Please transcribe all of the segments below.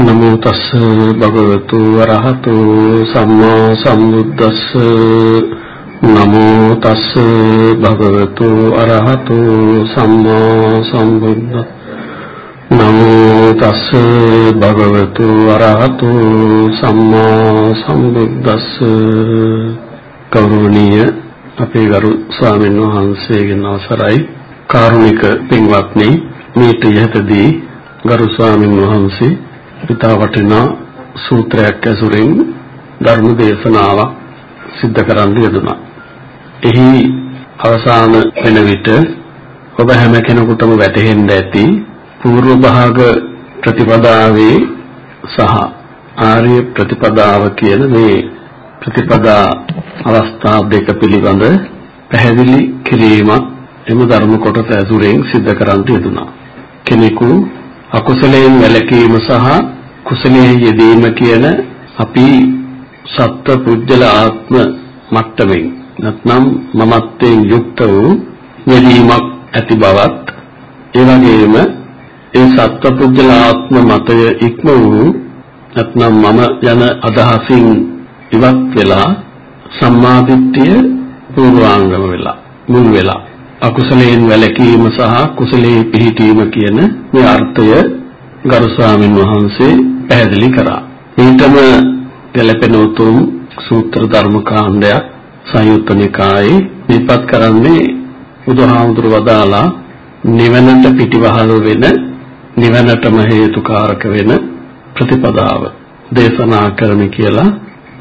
නමෝ තස් භගවතු වරහතු සම්මා සම්බුද්දස්ස. නමෝ තස් භගවතු අරහතු සම්මා සම්බුද්දස්ස නමෝ තස් භගවතු අරහතු සම්මා සම්බුද්දස්ස. කෞරණීය අපේ ගරු ස්වාමීන් වහන්සේගෙන් අවසරයි. කාරුණික පින්වත්නි මේට යහතදී ගරු ස්වාමීන් වහන්සේ පිතා වටිනා සූත්‍රයක් ඇසුරින් ධර්ම දේශනාවක් සිද්ධ කරන්න යෙදුණා. එහි අවසාන වෙන විට ඔබ හැම කෙනෙකුටම වැටහෙන්න ඇති పూర్ව භාග ප්‍රතිපදාවේ සහ ආර්ය ප්‍රතිපදාව කියන මේ ප්‍රතිපදා අවස්ථා දෙක පිළිබඳ පැහැදිලි කිරීමක් එම ධර්ම කොටස ඇසුරෙන් සිද්ධ කරන්න යෙදුණා. කෙනෙකු අකුසලයෙන් වැළකීම සහ කුසලයේ යෙදීම කියන අපි සත්ව පුජ්‍යල ආත්ම මට්ටමින් නැත්නම් මමත්වයෙන් යුක්ත වූ යෙදීමක් ඇති බවත් ඒ වගේම ඒ සත්ව පුජ්‍යල ආත්ම මතය ඉක්ම වූ නැත්නම් මම යන අදහසින් ඉවත් වෙලා සම්මාදිට්ඨිය පූර්වාංගම වෙලා මුල් වෙලා. අකුසලයෙන් වැළකීම සහ කුසලයේ පිහිටීම කියන මේ අර්ථය ගරු ස්වාමින් වහන්සේ පැහැදිලි කරා. ඊටම ගැලපෙන උතුම් සූත්‍ර ධර්ම කාණ්ඩයක් සංයුත්ත නිකායේ දීපත් කරන්නේ බුදුහාමුදුර වදාලා නිවනට පිටිවහල් වෙන නිවනටම හේතුකාරක වෙන ප්‍රතිපදාව දේශනා කරමි කියලා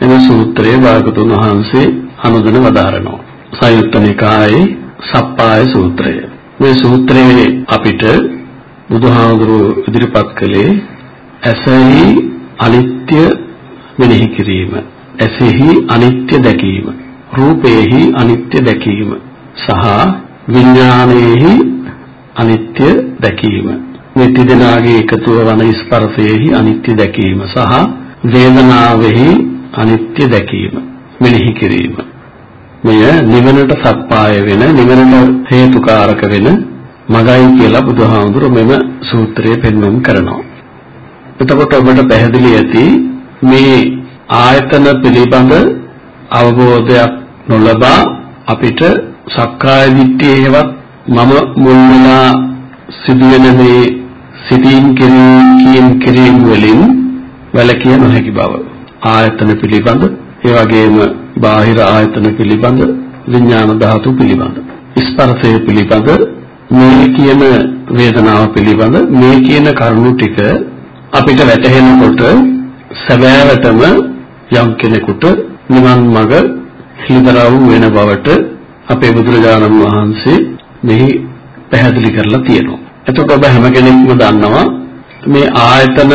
එම සූත්‍රයේ භාගතුන් වහන්සේ අනුදෙන වදාරනවා. සංයුත්ත නිකායේ සප්පාය සූත්‍රය. මේ සූත්‍රයේ අපිට බුදුහාමුදුරුවෝ ඉදිරිපත් කළේ ඇසෙහි අනිත්‍ය මෙනෙහි කිරීම, ඇසෙහි අනිත්‍ය දැකීම, රූපේහි අනිත්‍ය දැකීම සහ විඥානයේහි අනිත්‍ය දැකීම. මේ තිදෙනාගේ එකතුව වන ස්පර්ශයේහි අනිත්‍ය දැකීම සහ වේදනාවෙහි අනිත්‍ය දැකීම මෙනෙහි කිරීම. මෙය නිවනට සප්පාය වෙන නිවනට හේතුකාරක වෙන මගයි කියලා බුදුහාමුදුරුවෝ මෙම සූත්‍රයේ පෙන්වන්න කරනවා. එතකොට ඔබට පැහැදිලි ඇති මේ ආයතන පිළිබඳ අවබෝධයක් නොලබා අපිට සක්කාය දිට්ඨියේවත් මම මුල් වෙලා සිදුවෙන මේ සිතින් කිරීම කිරීම වලින් වැළකිය නොහැකි බව ආයතන පිළිබඳ ඒ වගේම බාහිර ආයතන පිළිබඳ විඥාන ධාතු පිළිබඳ ස්පර්ශය පිළිබඳ මේ කියන වේදනාව පිළිබඳ මේ කියන කරුණු ටික අපිට වැටහෙනකොට සැබෑවටම යම් කෙනෙකුට නිවන් මඟ හිදරව් වෙන බවට අපේ බුදුරජාණන් වහන්සේ මෙහි පැහැදිලි කරලා තියෙනවා. එතකොට ඔබ හැම කෙනෙක්ම දන්නවා මේ ආයතන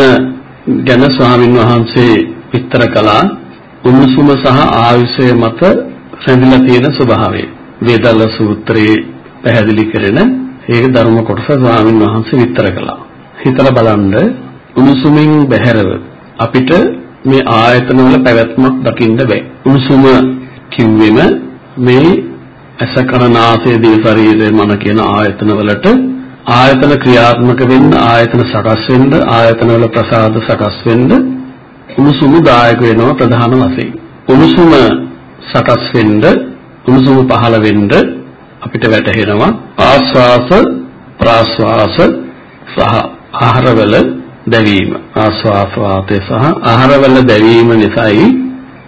ගැන ස්වාමින් වහන්සේ විස්තර කළා උණුසුම සහ ආයුෂය මත සැඳිලා තියෙන ස්වභාවය. වේදල්ල සූත්‍රයේ පැහැදිලි කරන ඒක ධර්ම කොටස ස්වාමීන් වහන්සේ විස්තර කළා. හිතලා බලන්න උණුසුමින් බැහැරව අපිට මේ ආයතන වල පැවැත්මක් දකින්න බෑ. උණුසුම කිව්වෙම මේ ඇස කන නාසය දිව ශරීරය මන කියන ආයතන වලට ආයතන ක්‍රියාත්මක වෙන්න ආයතන සකස් වෙන්න ආයතන වල ප්‍රසාද සකස් වෙන්න උණුසුම දායක වෙනවා ප්‍රධාන වශයෙන්. උණුසුම සකස් වෙන්න උණුසුම පහළ වෙන්න අපිට වැටහෙනවා ආස්වාස ප්‍රාස්වාස සහ ආහාරවල දැවීම. ආස්වාස වාතය සහ ආහාරවල දැවීම නිසායි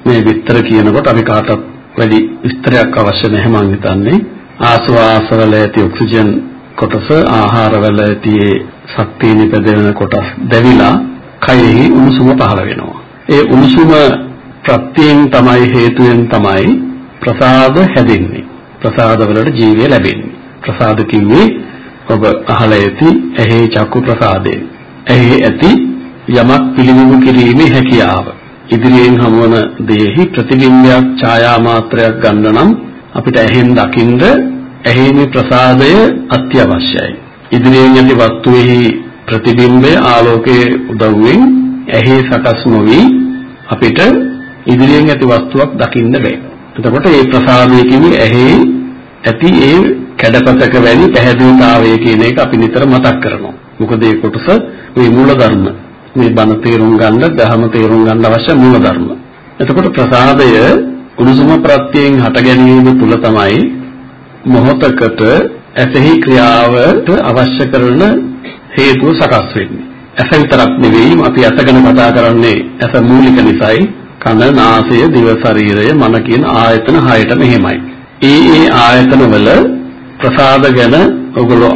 මේ විස්තර කියනකොට අපි කාටත් වැඩි විස්තරයක් අවශ්‍ය නැහැ මම හිතන්නේ. ආස්වාසවල ඇති ඔක්සිජන් කොටස ආහාරවල ඇති ශක්තිය නිපදවන කොටස් දැවිලා කයෙහි උණුසුම පහළ වෙනවා. ඒ උණුසුම ප්‍රත්‍යයෙන් තමයි හේතුවෙන් තමයි ප්‍රසාද හැදෙන්නේ. ප්‍රසාද වලට ජීවය ලැබෙන්නේ. ප්‍රසාද කිව්වේ ඔබ අහලා ඇති ඇහි චක්කු ප්‍රසාදේ. ඇහි ඇති යමක් පිළිබිඹු කිරීමේ හැකියාව. ඉදිරියෙන් හමුවන දෙෙහි ප්‍රතිබිම්බයක් ඡායා මාත්‍රයක් ගන්න නම් අපිට ඇහෙන් දකින්ද ඇහි මේ ප්‍රසාදය අත්‍යවශ්‍යයි. ඉදිරියෙන් යටි වස්තුවේහි ප්‍රතිබිම්බය ආලෝකයේ උදව්වෙන් ඇහි සකස් නොවි අපිට ඉදිරියෙන් ඇති වස්තුවක් දකින්න බෑ. එතකොට මේ ප්‍රසාදය කියන්නේ ඇහි ඇති ඒ කැඩපතක වැනි පැහැදිලිතාවය කියන එක අපි නිතර මතක් කරනවා. මොකද ඒ කොටස මේ මූල ධර්ම මේ බණ තේරුම් ගන්න, ධර්ම තේරුම් ගන්න අවශ්‍ය මූල ධර්ම. එතකොට ප්‍රසාදය උණුසුම ප්‍රත්‍යයෙන් හට ගැනීම තුල තමයි මොහොතකට ඇසෙහි ක්‍රියාවට අවශ්‍ය කරන හේතුව සකස් වෙන්නේ. ඇස විතරක් නෙවෙයි අපි ඇස ගැන කතා කරන්නේ ඇස මූලික නිසායි කන, නාසය, දිව, ශරීරය, මන කියන ආයතන හයටම එහෙමයි. ඒ ඒ ආයතන වල ප්‍රසාද ගැන ඔයගොල්ලෝ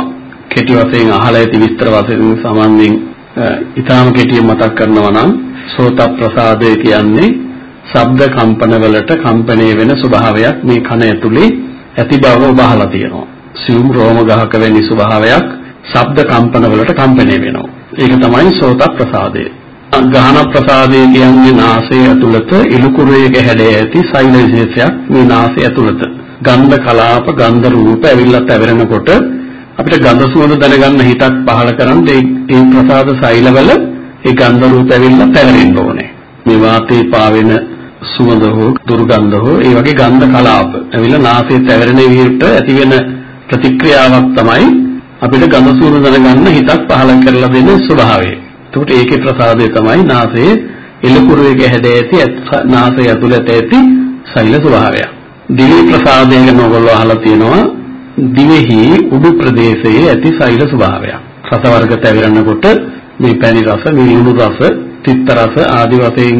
කෙටි වශයෙන් අහලා ඇති විස්තර වශයෙන් සාමාන්‍යයෙන් ඊටාම කෙටියෙන් මතක් කරනවා නම් සෝත ප්‍රසාදය කියන්නේ ශබ්ද කම්පන වලට කම්පණය වෙන ස්වභාවයක් මේ කන ඇතුලේ ඇති බව ඔබ අහලා තියෙනවා. සියුම් රෝම ගහක වැනි ස්වභාවයක් ශබ්ද කම්පන වලට කම්පණය වෙනවා. ඒක තමයි සෝත ප්‍රසාදය. ගාහන ප්‍රසාදය කියන්නේ නාසය ඇතුළත ඉලුකුරේක හැඩය ඇති සෛල විශේෂයක් මේ නාසය ඇතුළත. ගන්ධ කලාප ගන්ධ රූප ඇවිල්ලා පැවරෙනකොට අපිට ගඳ සුවඳ දැනගන්න හිතක් පහළ කරන් ඒ ප්‍රසාද සෛලවල ඒ ගන්ධ රූප ඇවිල්ලා පැවරෙන්න ඕනේ. මේ වාතේ පාවෙන සුවඳ හෝ දුර්ගන්ධ හෝ ඒ වගේ ගන්ධ කලාප ඇවිල්ලා නාසයේ පැවරෙන විදිහට ඇති වෙන ප්‍රතික්‍රියාවක් තමයි අපිට ගඳ සුවඳ දැනගන්න හිතක් පහළ කරලා දෙන ස්වභාවය. එතකොට ඒකේ ප්‍රසාදය තමයි නාසයේ එළකුරුවේ හැඩ ඇති නාසය ඇතුළත ඇති සෛල ස්වභාවය. දිවි ප්‍රසාදය ගැන ඔයගොල්ලෝ අහලා තියෙනවා දිවෙහි උඩු ප්‍රදේශයේ ඇති සෛල ස්වභාවයක්. රස වර්ග තැවිරෙනකොට මේ පැණි රස, මේ ලුණු රස, තිත්ත රස ආදී වශයෙන්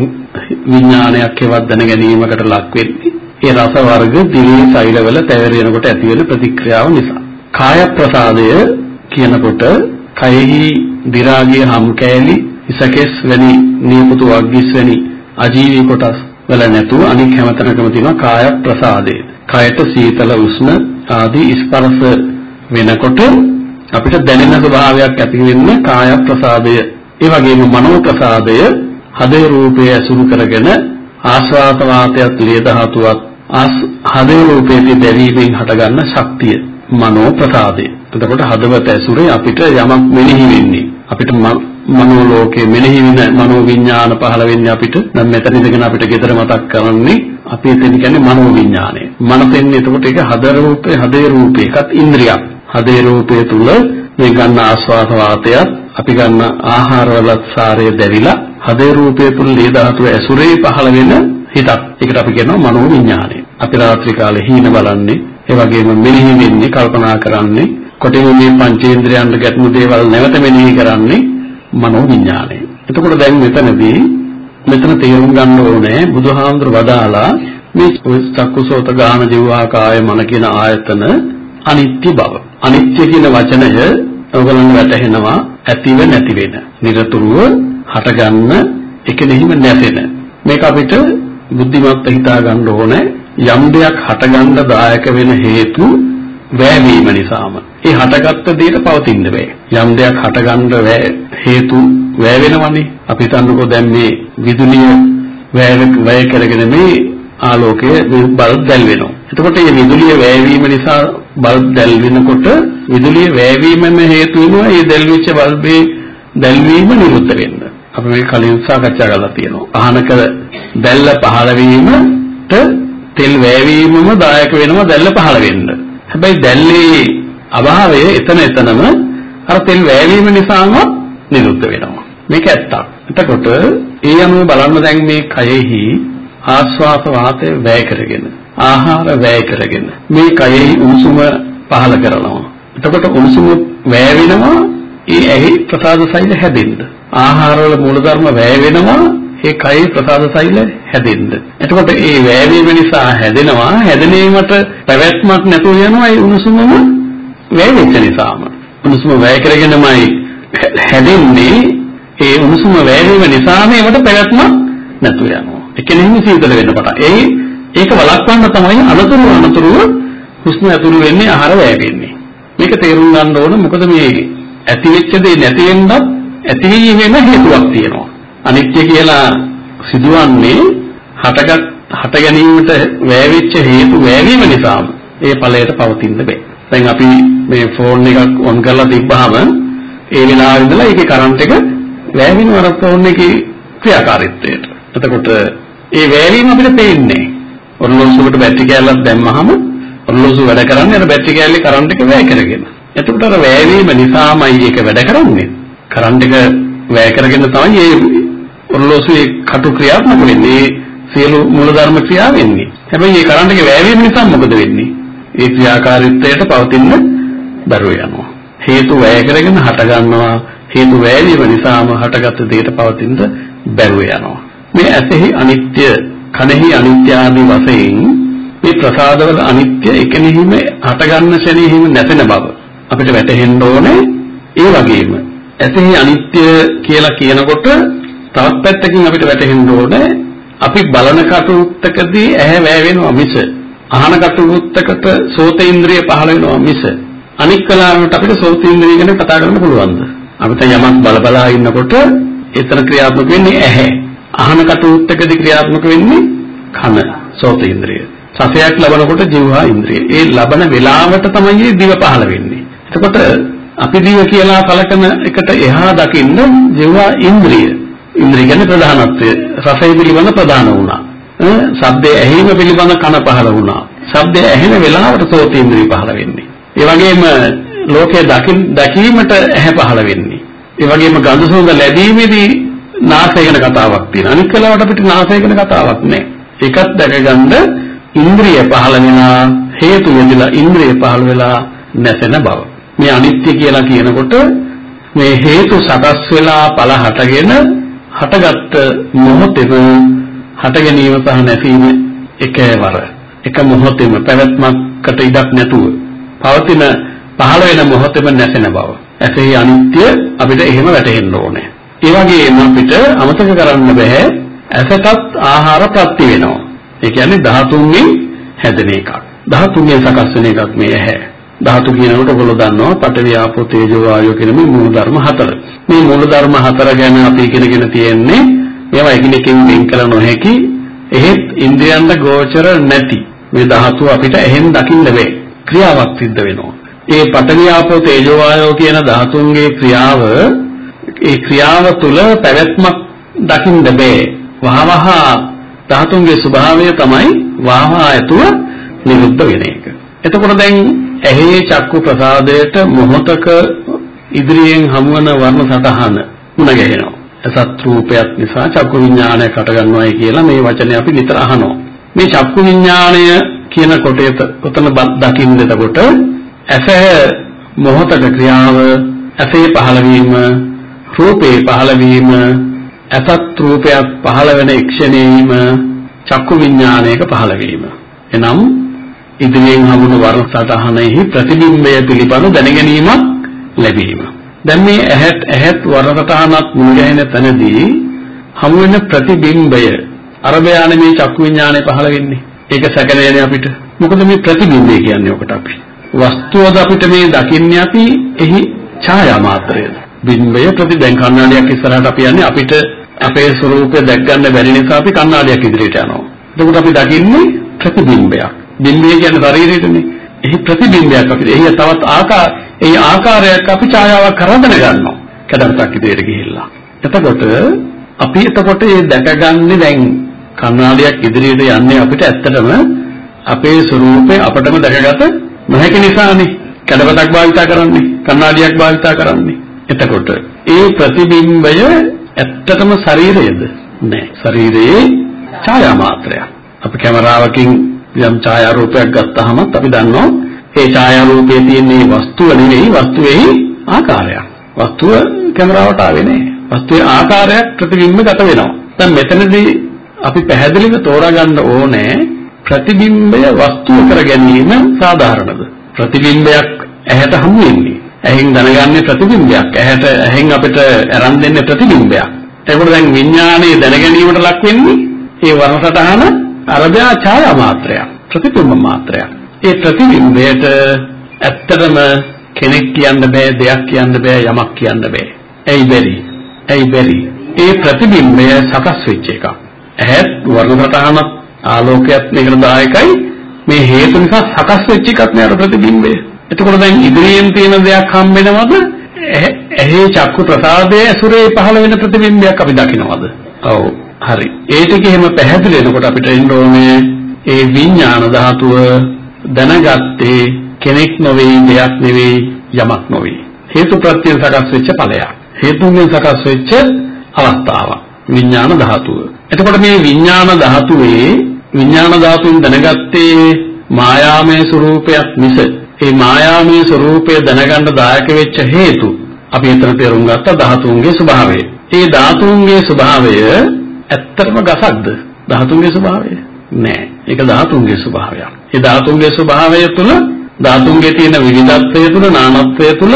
විඥානයක් හේවත් දැන ගැනීමකට ලක් වෙන්නේ. ඒ රස වර්ග දිවේ සෛලවල තැවිරෙනකොට ඇති වෙන ප්‍රතික්‍රියාව නිසා. කාය ප්‍රසාදය කියනකොට කයෙහි දි รา ගිය හම් කෑලි, ඉසකෙස් වැනි නියපොතු වග්ගිස් වැනි අජීවී කොටස් වල නැතුව අනික් හැමතැනකම තියෙන කාය ප්‍රසාදය. කයට සීතල උෂ්ණ ආදී ස්පර්ශ වෙනකොට අපිට දැනෙන ස්වභාවයක් ඇති වෙන්නේ කාය ප්‍රසාදය. ඒ වගේම මනෝ ප්‍රසාදය හදේ රූපය ඇසුරු කරගෙන ආස්වාද වාතයත් ලේ ධාතුවත් හදේ රූපයේ දැවීමෙන් හටගන්න ශක්තිය මනෝ ප්‍රසාදය. එතකොට හදවත ඇසුරේ අපිට යමක් මෙනෙහි වෙන්නේ. අපිට මනෝ ලෝකයේ මෙනෙහි වෙන මනෝ විඥාන පහළ වෙන්නේ අපිට. දැන් මෙතන ඉඳගෙන අපිට gedara මතක් කරන්නේ අපි එතන කියන්නේ මනෝ විඥානය. මනසෙන් එතකොට ඒක හද රූපේ හදේ රූපේ එකත් ඉන්ද්‍රියක්. හදේ රූපයේ තුල මේ ගන්න ආස්වාද වාතයත් අපි ගන්න ආහාරවල සාරය දැවිලා හදේ රූපයේ තුල ලේ ධාතුව ඇසුරේ පහළ වෙන හිතක්. ඒකට අපි කියනවා මනෝ විඥානය. අපි රාත්‍රී කාලේ හීන බලන්නේ, ඒ වගේම මෙනෙහි වෙන්නේ, කල්පනා කරන්නේ, කොටින් මේ පංචේන්ද්‍රයන්ට ගැටුණු දේවල් නැවත මෙනෙහි කරන්නේ මනෝ විඥානය. එතකොට දැන් මෙතනදී මෙතන තේරුම් ගන්න ඕනේ බුදුහාමුදුර වදාලා මේ චක්කුසෝත ගාන ජීවා කාය මන කියන ආයතන අනිත්‍ය බව. අනිත්‍ය කියන වචනය ඔයගලන්ට වැටහෙනවා ඇතිව නැති වෙන. නිරතුරුව හටගන්න එකෙනෙහිම නැසෙන. මේක අපිට බුද්ධිමත්ව හිතා ගන්න ඕනේ යම් දෙයක් හටගන්න දායක වෙන හේතු වැයවීම නිසාම. ඒ හටගත්ත දෙයට පවතින්න බෑ. යම් දෙයක් හටගන්න හේතු වැය වෙනවනේ. අපි හිතන්නකෝ දැන් මේ විදුලිය වැය වැය කරගෙන මේ ආලෝකය බල්බ් දැල් වෙනවා. එතකොට මේ විදුලිය වැයවීම නිසා බල්බ් දැල් වෙනකොට විදුලිය වැයවීමම හේතු වෙනවා මේ දැල් වෙච්ච බල්බේ දැල්වීම නිරුද්ධ වෙන්න. අපි මේ කලින් සාකච්ඡා කරලා තියෙනවා. අහනක දැල්ල පහළ වීමට තෙල් වැයවීමම දායක වෙනවා දැල්ල පහළ වෙන්න. හැබැයි දැල්ලේ අභාවය එතන එතනම අර තෙල් වැයවීම නිසාම නිරුද්ධ වෙනවා. මේක ඇත්තක්. එතකොට ඒ අනුව බලන්න දැන් මේ කයෙහි ආස්වාස වාතය වැය කරගෙන ආහාර වැය කරගෙන මේ කයෙහි උණුසුම පහල කරනවා. එතකොට උණුසුම වැය වෙනවා ඒ ඇහි ප්‍රසාද සෛල හැදෙන්න. ආහාරවල මූලධර්ම වැය වෙනවා ඒ කයේ ප්‍රසාද සෛල හැදෙන්න. එතකොට ඒ වැයවීම නිසා හැදෙනවා හැදෙනීමට පැවැත්මක් නැතුව යනවා ඒ උණුසුමම වැය වෙච්ච නිසාම. උණුසුම වැය කරගෙනමයි හැදෙන්නේ ඒ උණුසුම වැය වීම නිසාම ඒවට පැවැත්මක් නැතුව යනවා. එක්කෙනෙහිම සීතල වෙන්න පටන්. ඒ ඒක වළක්වන්න තමයි අනතුරු අනතුරු හුස්ම ඇතුළු වෙන්නේ ආහාර වැය වෙන්නේ. මේක තේරුම් ගන්න ඕන මොකද මේ ඇති වෙච්ච දේ නැති වෙන්නත් ඇති වීමෙම හේතුවක් තියෙනවා. අනිත්‍ය කියලා සිදුවන්නේ හටගත් හට ගැනීමට වැය වෙච්ච හේතු වැය වීම නිසාම ඒ ඵලයට පවතින්න බෑ. දැන් අපි මේ ෆෝන් එකක් ඔන් කරලා තිබ්බහම ඒ වෙලාවෙ ඉඳලා ඒකේ කරන්ට් එක වැය වෙනවා අර ෆෝන් එකේ ක්‍රියාකාරීත්වයට. එතකොට ඒ වැය වීම අපිට පේන්නේ. ඔරලෝසුවකට බැටරි කෑල්ලක් දැම්මහම ඔරලෝසුව වැඩ කරන්නේ අර බැටරි කෑල්ලේ කරන්ට් එක වැය කරගෙන. එතකොට අර වැය වීම නිසාමයි ඒක වැඩ කරන්නේ. කරන්ට් එක වැය කරගෙන තමයි මේ ඔරලෝසුවේ කටු ක්‍රියාත්මක වෙන්නේ. සියලු මූලධර්ම ක්‍රියා වෙන්නේ. හැබැයි මේ කරන්ට් එක වැය වීම නිසා මොකද වෙන්නේ? ඒ ක්‍රියාකාරීත්වයට පවතින්න බැරුව යනවා. හේතු වැය කරගෙන හට ගන්නවා. හේතු වැය වීම නිසාම හටගත් දෙයට පවතින්න බැරුව යනවා. මේ ඇසෙහි අනිත්‍ය, කනෙහි අනිත්‍ය ආදී වශයෙන් මේ ප්‍රසාදවල අනිත්‍ය එකෙනෙහිම හටගන්න ශරීරෙහිම නැසෙන බව අපිට වැටහෙන්න ඕනේ. ඒ වගේම ඇසෙහි අනිත්‍ය කියලා කියනකොට තවත් පැත්තකින් අපිට වැටහෙන්න ඕනේ අපි බලන කටයුත්තකදී ඇහැ වැය වෙනවා මිස අහන කටයුත්තකට සෝතේන්ද්‍රිය පහළ වෙනවා මිස අනික් කලාවට අපිට සෝතේන්ද්‍රිය ගැන කතා කරන්න පුළුවන්ද? අපිට යමක් බල බලා ඉන්නකොට එතන ක්‍රියාත්මක වෙන්නේ ඇහැ. අහන කටයුත්තකදී ක්‍රියාත්මක වෙන්නේ කන සෝතේන්ද්‍රිය සසයක් ලබනකොට ජීවහා ඉන්ද්‍රිය. ඒ ලබන වේලාවට තමයි දිව පහළ වෙන්නේ. එතකොට අපි දිව කියලා කලකන එකට එහා දකින්න ජීවහා ඉන්ද්‍රිය. ඉන්ද්‍රිය කියන්නේ ප්‍රධානත්වය. රසය පිළිබඳ ප්‍රධාන වුණා. ශබ්දය ඇහිම පිළිබඳ කන පහළ වුණා. ශබ්දය ඇහෙන වෙලාවට සෝතේන්ද්‍රිය පහළ වෙන්නේ. ඒ වගේම ලෝකයේ දකින් දැකීමට ඇහැ පහළ වෙන්නේ. ඒ වගේම ගඳ සුවඳ ලැබීමේදී නාසය ගැන කතාවක් තියෙනවා. අනිත් කලාවට අපිට නාසය ගැන කතාවක් නැහැ. ඒකත් දැකගන්න ඉන්ද්‍රිය පහළ වෙනා හේතු වෙදලා ඉන්ද්‍රිය පහළ වෙලා නැසෙන බව. මේ අනිත්‍ය කියලා කියනකොට මේ හේතු සකස් වෙලා ඵල හටගෙන හටගත්ත මොහොතේම හට ගැනීම සහ නැසීම එකවර එක මොහොතේම පැවැත්මකට ඉඩක් නැතුව පවතින පහළ වෙන මොහොතේම නැසෙන බව. ඇසේ අනිත්‍ය අපිට එහෙම වැටහෙන්න ඕනේ. ඒ වගේම අපිට අමතක කරන්න බෑ ඇසටත් ආහාර ප්‍රත්‍ය වෙනවා. ඒ කියන්නේ ධාතුන්ගෙන් හැදෙන එකක්. ධාතුන්ගෙන් සකස් වෙන එකක් මේ ඇහැ. ධාතු කියනකොට ඔයගොල්ලෝ දන්නවා පඨවි ආපෝ තේජෝ වායෝ කියන මේ මූල ධර්ම හතර. මේ මූල ධර්ම හතර ගැන අපි ඉගෙනගෙන තියෙන්නේ මේවා එකිනෙකින් වෙන් කළ නොහැකි එහෙත් ඉන්ද්‍රයන්ට ගෝචර නැති මේ ධාතු අපිට එහෙන් දකින්න බැහැ. ක්‍රියාවක් සිද්ධ වෙනවා. ඒ පඨවි ආපෝ තේජෝ වායෝ කියන ධාතුන්ගේ ක්‍රියාව ඒ ක්‍රියාව තුළ පැවැත්මක් දකින්න බැහැ. වහවහ ධාතුන්ගේ ස්වභාවය තමයි වහවහ ඇතුව නිරුද්ධ වෙන එක. එතකොට දැන් ඇහි චක්කු ප්‍රසාදයට මොහතක ඉදිරියෙන් හමුවන වර්ණ සටහන මුණ ගැහෙනවා. සත් රූපයක් නිසා චක්කු විඥානය කට ගන්නවායි කියලා මේ වචනේ අපි නිතර අහනවා. මේ චක්කු විඥානය කියන කොටේ උතන දකින්න එතකොට ඇස මොහතක ක්‍රියාව ඇසේ පහළ වීම රූපේ පහළ වීම අසත් රූපයක් පහළ වෙන ක්ෂණේම චක්කු විඥානයක පහළ වීම. එනම් ඉදිරියෙන් හමුණු වර්ණ සටහනෙහි ප්‍රතිබිම්බය පිළිබඳ දැනගැනීමක් ලැබීම. දැන් මේ ඇහත් ඇහත් වර්ණ සටහනක් මුල් ගැහෙන තැනදී හමු වෙන ප්‍රතිබිම්බය අරබයානේ මේ චක්කු විඥානය පහළ වෙන්නේ. ඒක සැකලේනේ අපිට. මොකද මේ ප්‍රතිබිම්බය කියන්නේ ඔකට අපි. වස්තුවද අපිට මේ දකින්නේ අපි එහි ඡායා මාත්‍රයද. බිම්බය ප්‍රති දැන් කණ්ණාඩියක් ඉස්සරහට අපි යන්නේ අපිට අපේ ස්වරූපය දැක් ගන්න බැරි නිසා අපි කණ්ණාඩියක් ඉදිරියට යනවා. එතකොට අපි දකින්නේ ප්‍රතිබිම්බයක්. බිම්බය කියන්නේ ශරීරයටනේ. එහි ප්‍රතිබිම්බයක් අපිට. එහි තවත් ආකාර, ඒ ආකාරයක් අපි ඡායාවක් කරගෙන ගන්නවා. කඩන්තක් ඉදිරියට ගිහිල්ලා. එතකොට අපි එතකොට මේ දැකගන්නේ දැන් කණ්ණාඩියක් ඉදිරියට යන්නේ අපිට ඇත්තටම අපේ ස්වરૂපය අපටම දැකගත නොහැකි නිසානේ. කඩපතක් භාවිතා කරන්නේ, කණ්ණාඩියක් භාවිතා කරන්නේ. එතකොට ඒ ප්‍රතිබිම්බය ඇත්තටම ශරීරයේද? නෑ. ශරීරයේ ඡායා මාත්‍රයක්. අපි කැමරාවකින් යම් ඡායාරූපයක් ගත්තාම අපි දන්නවා ඒ ඡායාරූපයේ තියෙන මේ වස්තුව නෙවෙයි වස්තුවේහි ආකාරයක්. වස්තුව කැමරාවට ආවේ නෑ. වස්තුවේ ආකාරයක් ප්‍රතිබිම්බගත වෙනවා. දැන් මෙතනදී අපි පැහැදිලිව තෝරා ඕනේ ප්‍රතිබිම්බය වස්තුව කර ගැනීම සාධාරණද? ප්‍රතිබිම්බයක් ඇහැට හමු වෙන්නේ. ඇහෙන් දැනගන්නේ ප්‍රතිබිම්බයක්. ඇහැට ඇහෙන් අපිට අරන් දෙන්නේ ප්‍රතිබිම්බයක්. ඒකෝට දැන් විඥානයේ දැනගැනීමට ලක් වෙන්නේ ඒ වර්ණ සටහන අරබයා ඡායා මාත්‍රයක් ප්‍රතිබිම්බ මාත්‍රයක්. ඒ ප්‍රතිබිම්බයට ඇත්තටම කෙනෙක් කියන්න බෑ දෙයක් කියන්න බෑ යමක් කියන්න බෑ. ඇයි බැරි? ඇයි බැරි? ඒ ප්‍රතිබිම්බය සකස් වෙච්ච එකක්. ඇහත් වර්ණ සටහනක් ආලෝකයක් මේකට දායකයි. මේ හේතු නිසා සකස් වෙච්ච එකක් නේ අර ප්‍රතිබිම්බය. එතකොට දැන් ඉදිරියෙන් තියෙන දෙයක් හම් වෙනවද ඇහි චක්කු ප්‍රසාදයේ ඇසුරේ පහළ වෙන ප්‍රතිබිම්බයක් අපි දකිනවද? ඔව්. හරි. ඒ ටික එහෙම පැහැදිලි වෙනකොට අපිට එන්න ඕනේ ඒ විඥාන ධාතුව දැනගත්තේ කෙනෙක් නොවේ, දෙයක් නෙවෙයි, යමක් නොවේ. හේතු ප්‍රත්‍යයෙන් සකස් වෙච්ච ඵලයක්. හේතුන්ගෙන් සකස් වෙච්ච අවස්ථාවක්. විඥාන ධාතුව. එතකොට මේ විඥාන ධාතුවේ විඥාන ධාතුවෙන් දැනගත්තේ මායාමය ස්වરૂපයක් මිස ඒ මායාමය ස්වરૂපය දැනගන්න දායක වෙච්ච හේතු අපි එතන තේරුම් ගත්ත ධාතුන්ගේ ස්වභාවය. ඒ ධාතුන්ගේ ස්වභාවය ඇත්තටම ගසක්ද? ධාතුන්ගේ ස්වභාවය නෑ. ඒක ධාතුන්ගේ ස්වභාවයක්. ඒ ධාතුන්ගේ ස්වභාවය තුළ ධාතුන්ගේ තියෙන විවිධත්වය තුළ නානත්වය තුළ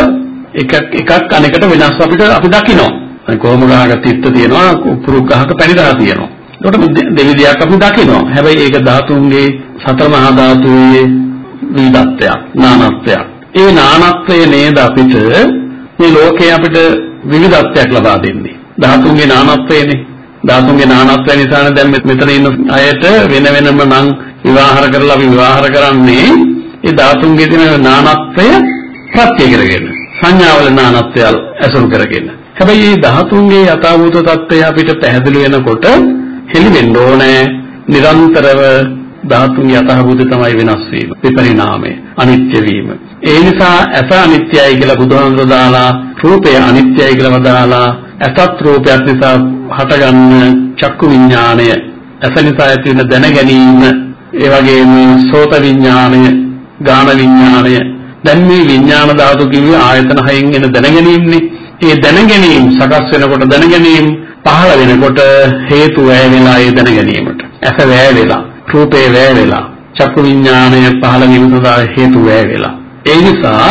එකක් එකක් අනෙකට වෙනස් අපිට අපි දකිනවා. කොහොම ගහක තිත්ත තියෙනවා, උපුරු ගහක පැණිදා තියෙනවා. ඒකට දෙවිදියක් අපි දකිනවා. හැබැයි ඒක ධාතුන්ගේ සතර මහා ධාතුවේ විවිධත්වයක්, නානත්වයක්. ඒ නානත්වය නේද අපිට මේ ලෝකේ අපිට විවිධත්වයක් ලබා දෙන්නේ. ධාතුන්ගේ නානත්වයනේ. ධාතුන්ගේ නානත්වය නිසානේ දැන් මෙතන ඉන්න අයට වෙන වෙනම නම් විවාහර කරලා අපි විවාහර කරන්නේ ඒ ධාතුන්ගේ තියෙන නානත්වය ප්‍රත්‍ය කරගෙන. සංඥාවල නානත්වය ඇසුරු කරගෙන. හැබැයි මේ ධාතුන්ගේ යථාභූත தත්ත්වය අපිට පැහැදිලි වෙනකොට හෙළි වෙන්න ඕනේ නිරන්තරව ධාතුන්ගේ යථාභූත තමයි වෙනස් වීම විපරිණාමය අනිත්‍ය වීම ඒ නිසා ඇස අනිත්‍යයි කියලා බුදුහාමුදුරුවෝ දාලා රූපය අනිත්‍යයි කියලා වදාලා ඇසත් රූපයක් නිසා හටගන්න චක්කු විඥාණය ඇස නිසා ඇති වෙන දැන ගැනීම ඒ වගේම සෝත විඥාණය ගාන විඥාණය. දැන් මේ විඥාන ධාතු කිව්වේ ආයතන හයෙන් එන දැන ගැනීමනේ. ඒ දැන ගැනීම සකස් වෙනකොට දැන ගැනීම පහළ වෙනකොට හේතු වැය වෙලා ඒ දැන ගැනීමට. ඇස වැය වෙලා රූපේ වැය වෙලා චක්කු විඥාණය පහළ වීම සඳහා හේතු වැය වෙලා. ඒ නිසා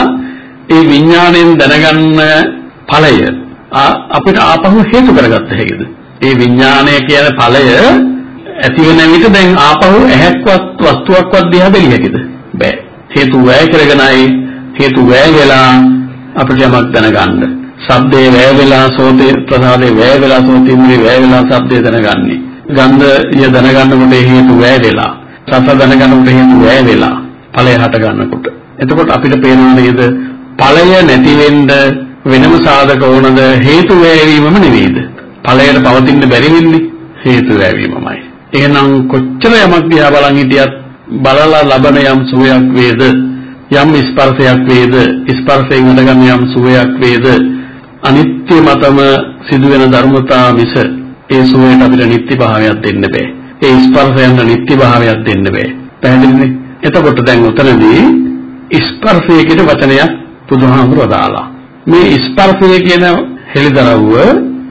ඒ විඥාණයෙන් දැනගන්න ඵලය අපිට ආපහු හේතු කරගත්ත හැකිද? ඒ විඥාණය කියන ඵලය ඇති වෙන විට දැන් ආපහු ඇහැක්වත් වස්තුවක්වත් දිහා බැලිය හැකිද? බෑ. හේතු වැය කරගෙනයි හේතු වැය වෙලා අපිට යමක් දැනගන්න. ශබ්දේ වැය වෙලා සෝතේ ප්‍රසාදේ වැය වෙලා සෝතින්ද්‍රේ වැය වෙලා ශබ්දේ දැනගන්නේ. ගන්ධය දැනගන්නකොට හේතු වැය වෙලා. රස දැනගන්නකොට හේතු වැය වෙලා. ඵලය හට ගන්නකොට. එතකොට අපිට පේනවා නේද ඵලය නැති වෙන්න වෙනම සාධක ඕනද හේතු වේවීමම නෙවෙයිද? ඵලයට පවතින්න බැරි වෙන්නේ හේතු වේවීමමයි. එහෙනම් කොච්චර යමක් දිහා බලන් හිටියත් බලලා ලබන යම් සුවයක් වේද? යම් ස්පර්ශයක් වේද? ස්පර්ශයෙන් හටගන්න යම් සුවයක් වේද? අනිත්‍ය මතම සිදුවෙන ධර්මතා මිස ඒ සුවයට අපිට නිත්‍ය භාවයක් දෙන්න බෑ. ඒ ස්පර්ශයන්ට නිත්‍ය භාවයක් දෙන්න බෑ. පැහැදිලිනේ? එතකොට දැන් උතනදී ස්පර්ශය කියන වචනයක් බුදුහාමුදුරුවෝ දාලා. මේ ස්පර්ශය කියන හෙළිදරව්ව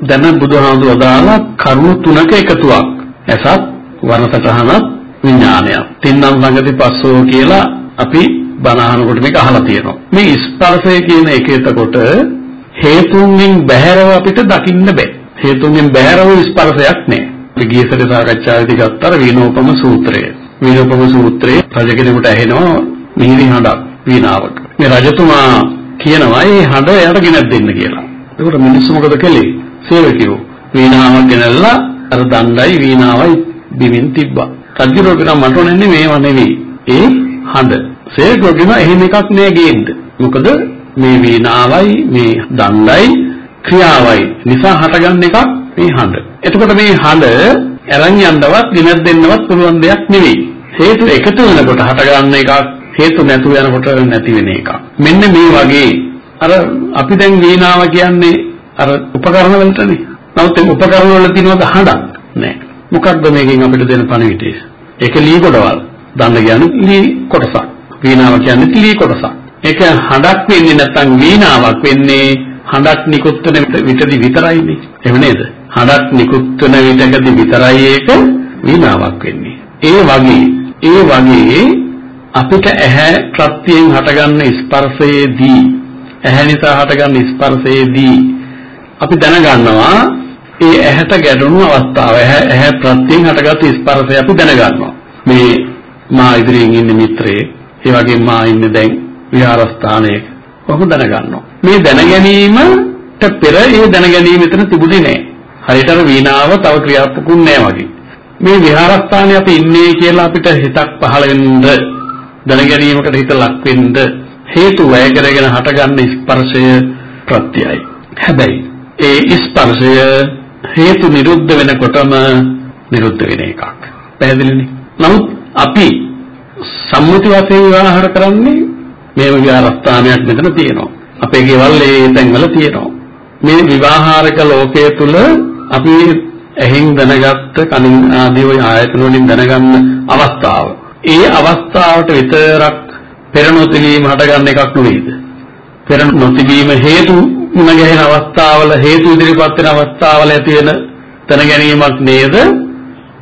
දැන බුදුහාමුදුරුවෝ දාලා කරුණු තුනක එකතුවක්. ඇසත් වර්ණසටහනත් විඥානයත්. තින්නම් ළඟදී පස්සෝ කියලා අපි බණ අහනකොට මේක අහලා තියෙනවා. මේ ස්පර්ශය කියන එක එතකොට හේතුන්ගෙන් බැහැරව අපිට දකින්න බෑ. හේතුන්ගෙන් බැහැරව ස්පර්ශයක් නෑ. අපි ගිය සැරේ සාකච්ඡාවේදී ගත්තා වීණෝපම සූත්‍රය. වීණෝපම සූත්‍රයේ රජ කෙනෙකුට ඇහෙනවා මිහිරි හඬක් වීණාවක. මේ රජතුමා කියනවා මේ හඬ එයාට ගෙනත් දෙන්න කියලා. ඒකට මිනිස්සු මොකද කළේ? සේවකයෝ වීණාව ගෙනල්ලා අර දණ්ඩයි වීණාවයි බිමින් තිබ්බා. රජුරෝ කියන මට ඕනේ මේව නෙවෙයි. ඒ හඬ. සේවකයෝ කියන එහෙම එකක් නෑ ගේන්න. මොකද මේ වීණාවයි මේ දණ්ඩයි ක්‍රියාවයි නිසා හටගන්න එකක් මේ හඬ. එතකොට මේ හඬ අරන් යන්නවත් ගෙනත් දෙන්නවත් පුළුවන් දෙයක් නෙවෙයි. හේතු එකතු වෙනකොට හටගන්න එකක් හේතු නැතුව යනකොට නැති වෙන එකක්. මෙන්න මේ වගේ අර අපි දැන් වීණාව කියන්නේ අර උපකරණ වලටනේ. නමුත් ඒ උපකරණ වල තියෙනවද හඬක්? නැහැ. මොකක්ද මේකෙන් අපිට දෙන පණිවිඩය? ඒක ලී කොටවල්. දන්න කියන්නේ ලී කොටසක්. වීණාව කියන්නේ ලී කොටසක්. ඒක හඬක් වෙන්නේ නැත්නම් වීණාවක් වෙන්නේ හඬක් නිකුත් වෙන විටදී විතරයිනේ. එහෙම නේද? හඬක් නිකුත් වෙන විටකදී විතරයි ඒක වීණාවක් වෙන්නේ. ඒ වගේ ඒ වගේ අපිට ඇහැ ප්‍රත්‍යයෙන් හටගන්න ස්පර්ශයේදී ඇහැ නිසා හටගන්න ස්පර්ශයේදී අපි දැනගන්නවා ඒ ඇහැට ගැටුණු අවස්ථාව ඇහැ ප්‍රත්‍යයෙන් හටගත් ස්පර්ශය අපි දැනගන්නවා. මේ මා ඉදිරියෙන් ඉන්න මිත්‍රයෙක් ඒ වගේම මා ඉන්නේ දැන් විහාරස්ථානයක කොහොමද දැනගන්නවා. මේ දැනගැනීමට පෙර ඒ දැනගැනීම එතන තිබුණේ නැහැ. හරියට අර වීණාව තව ක්‍රියාත්මකුන් නැහැ වගේ. මේ විහාරස්ථානයේ අපි ඉන්නේ කියලා අපිට හිතක් පහළ වෙන්න දැනගැනීමකට හිත ලක් වෙන්න හේතු වැය කරගෙන හටගන්න ස්පර්ශය ප්‍රත්‍යයයි. හැබැයි ඒ ස්පර්ශය හේතු නිරුද්ධ වෙනකොටම නිරුද්ධ වෙන එකක්. පැහැදිලිනේ? නමුත් අපි සම්මුති වශයෙන් විවාහර කරන්නේ මේ විහාරස්ථානයක් මෙතන තියෙනවා. අපේ ගෙවල් ඒ තැන්වල තියෙනවා. මේ විවාහාරක ලෝකයේ තුල අපි ඇහෙන් දැනගත්ත කනින් ආදී ওই ආයතන වලින් දැනගන්න අවස්ථාව. ඒ අවස්ථාවට විතරක් පෙර නොතිබීම හටගන්න එකක් නෙවෙයිද? පෙර නොතිබීම හේතු මුණ ගැහෙන අවස්ථාවල හේතු ඉදිරිපත් වෙන අවස්ථාවල ඇති වෙන දැන ගැනීමක් නේද?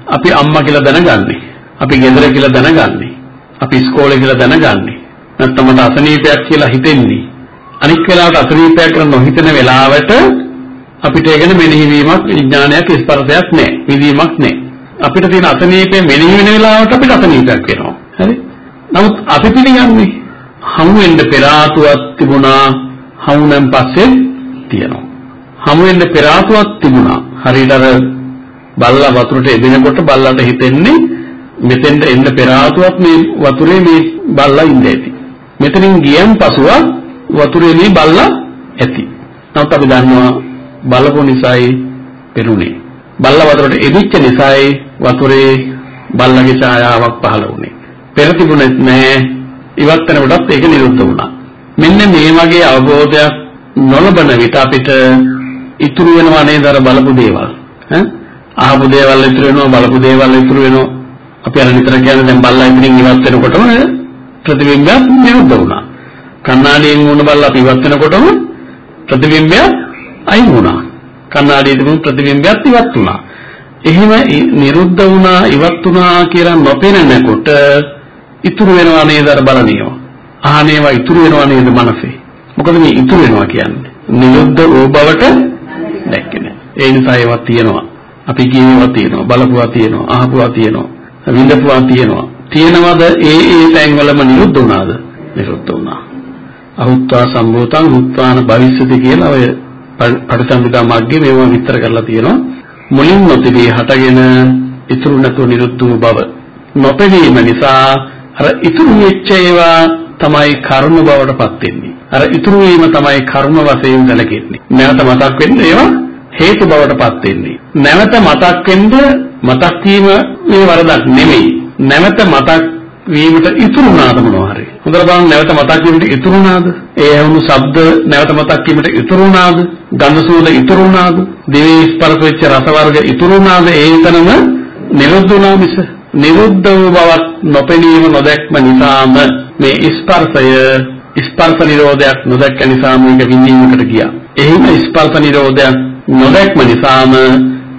අපි අම්මා කියලා දැනගන්නේ. අපි ගෙදර කියලා දැනගන්නේ. අපි ඉස්කෝලේ කියලා දැනගන්නේ. නැත්නම් මට අසනීපයක් කියලා හිතෙන්නේ. අනික් වෙලාවට අසනීපයක් කියලා නොහිතන වෙලාවට අපිට ඒකන මෙනෙහි වීමක් විඥානයක් ස්පර්ශයක් නැහැ. විදීමක් නැහැ. අපිට තියෙන අසනීපේ මෙනෙහි වෙන වෙලාවට අපිට අසනීපයක් වෙනවා. හරි? නමුත් අපි පිළිගන්නේ හමු වෙන්න පෙර ආතුවක් තිබුණා හමුවෙන් පස්සේ තියෙනවා. හමු වෙන්න පෙර ආතුවක් තිබුණා. හරියට අර බල්ලා වතුරට එදෙනකොට බල්ලාට හිතෙන්නේ මෙතෙන්ට එන්න පෙර ආතුවක් මේ වතුරේ මේ බල්ලා ඉඳ ඇති. මෙතනින් ගියන් පසුව වතුරේ මේ බල්ලා ඇති. නමුත් අපි දන්නවා බලපු නිසායි පෙරුණේ. බල්ලා වතුරට එදිච්ච නිසායි වතුරේ බල්ලගේ ඡායාවක් පහළ වුණේ. පෙර තිබුණෙත් නැහැ. ඉවත් වෙනකොටත් ඒක නිරුද්ධ වුණා. මෙන්න මේ වගේ අවබෝධයක් නොලබන විට අපිට ඉතුරු වෙනවා නේද අර බලපු දේවල්. ඈ අහපු දේවල් ඉතුරු වෙනවා බලපු දේවල් ඉතුරු වෙනවා. අපි අර නිතර කියන්නේ දැන් බල්ලා ඉදිරින් ඉවත් වෙනකොටම ප්‍රතිබිම්බයක් නිරුද්ධ වුණා. කණ්ණාඩියෙන් වුණ බල්ලා අපි ඉවත් වෙනකොටම ප්‍රතිබිම්බයක් අයින් වුණා. කණ්ණාඩියේ තිබුණු ප්‍රතිබිම්බයක් ඉවත් වුණා. එහෙම නිරුද්ධ වුණා ඉවත් වුණා කියලා නොපෙනෙනකොට ඉතුරු වෙනවා නේද අර බලනියව. ආහනේවා ඉතුරු වෙනවා නේද මනසේ. මොකද මේ ඉතුරු වෙනවා කියන්නේ. නිරුද්ධ වූ බවට දැක්කේ නෑ. ඒ නිසා ඒවා තියෙනවා. අපි කියනවා තියෙනවා, බලපුවා තියෙනවා, අහපුවා තියෙනවා, විඳපුවා තියෙනවා. තියෙනවද ඒ ඒ තැන්වලම නිරුද්ධ වුණාද? නිරුද්ධ වුණා. අහුත්වා සම්භූතං උත්වාන භවිෂ්‍යති කියලා ඔය පරිසම්පදා මාර්ගයේ මේවා විස්තර කරලා තියෙනවා. මුලින් නොතිබී හටගෙන ඉතුරු නැතුව නිරුද්ධ වූ බව. නොපෙනීම නිසා අර ඉතුරු වෙච්ච ඒවා තමයි කර්ම බවට පත් වෙන්නේ. අර ඉතුරු වීම තමයි කර්ම වශයෙන් සැලකෙන්නේ. නැවත මතක් වෙන්නේ ඒවා හේතු බවට පත් වෙන්නේ. නැවත මතක් වෙන්න මතක් වීම මේ වරදක් නෙමෙයි. නැවත මතක් වීමට ඉතුරුනාද මොනවා හරි. හොඳට බලන්න නැවත මතක් වීමට ඉතුරුනාද? ඒ වුණු ශබ්ද නැවත මතක් වීමට ඉතුරුනාද? ගන්ධ සුවඳ ඉතුරුනාද? දිවේ ස්පර්ශ වෙච්ච රස වර්ග ඉතුරුනාද? ඒ එතනම නිරුද්ධ වුණා මිස නිරුද්ධ වූ බවක් නොපෙනීම නොදැක්ම නිසාම මේ ස්පර්ශය ස්පර්ශ නිරෝධයක් නොදැක්ක නිසා මේක විඳීමකට ගියා. එහෙම ස්පර්ශ නිරෝධයක් නොදැක්ම නිසාම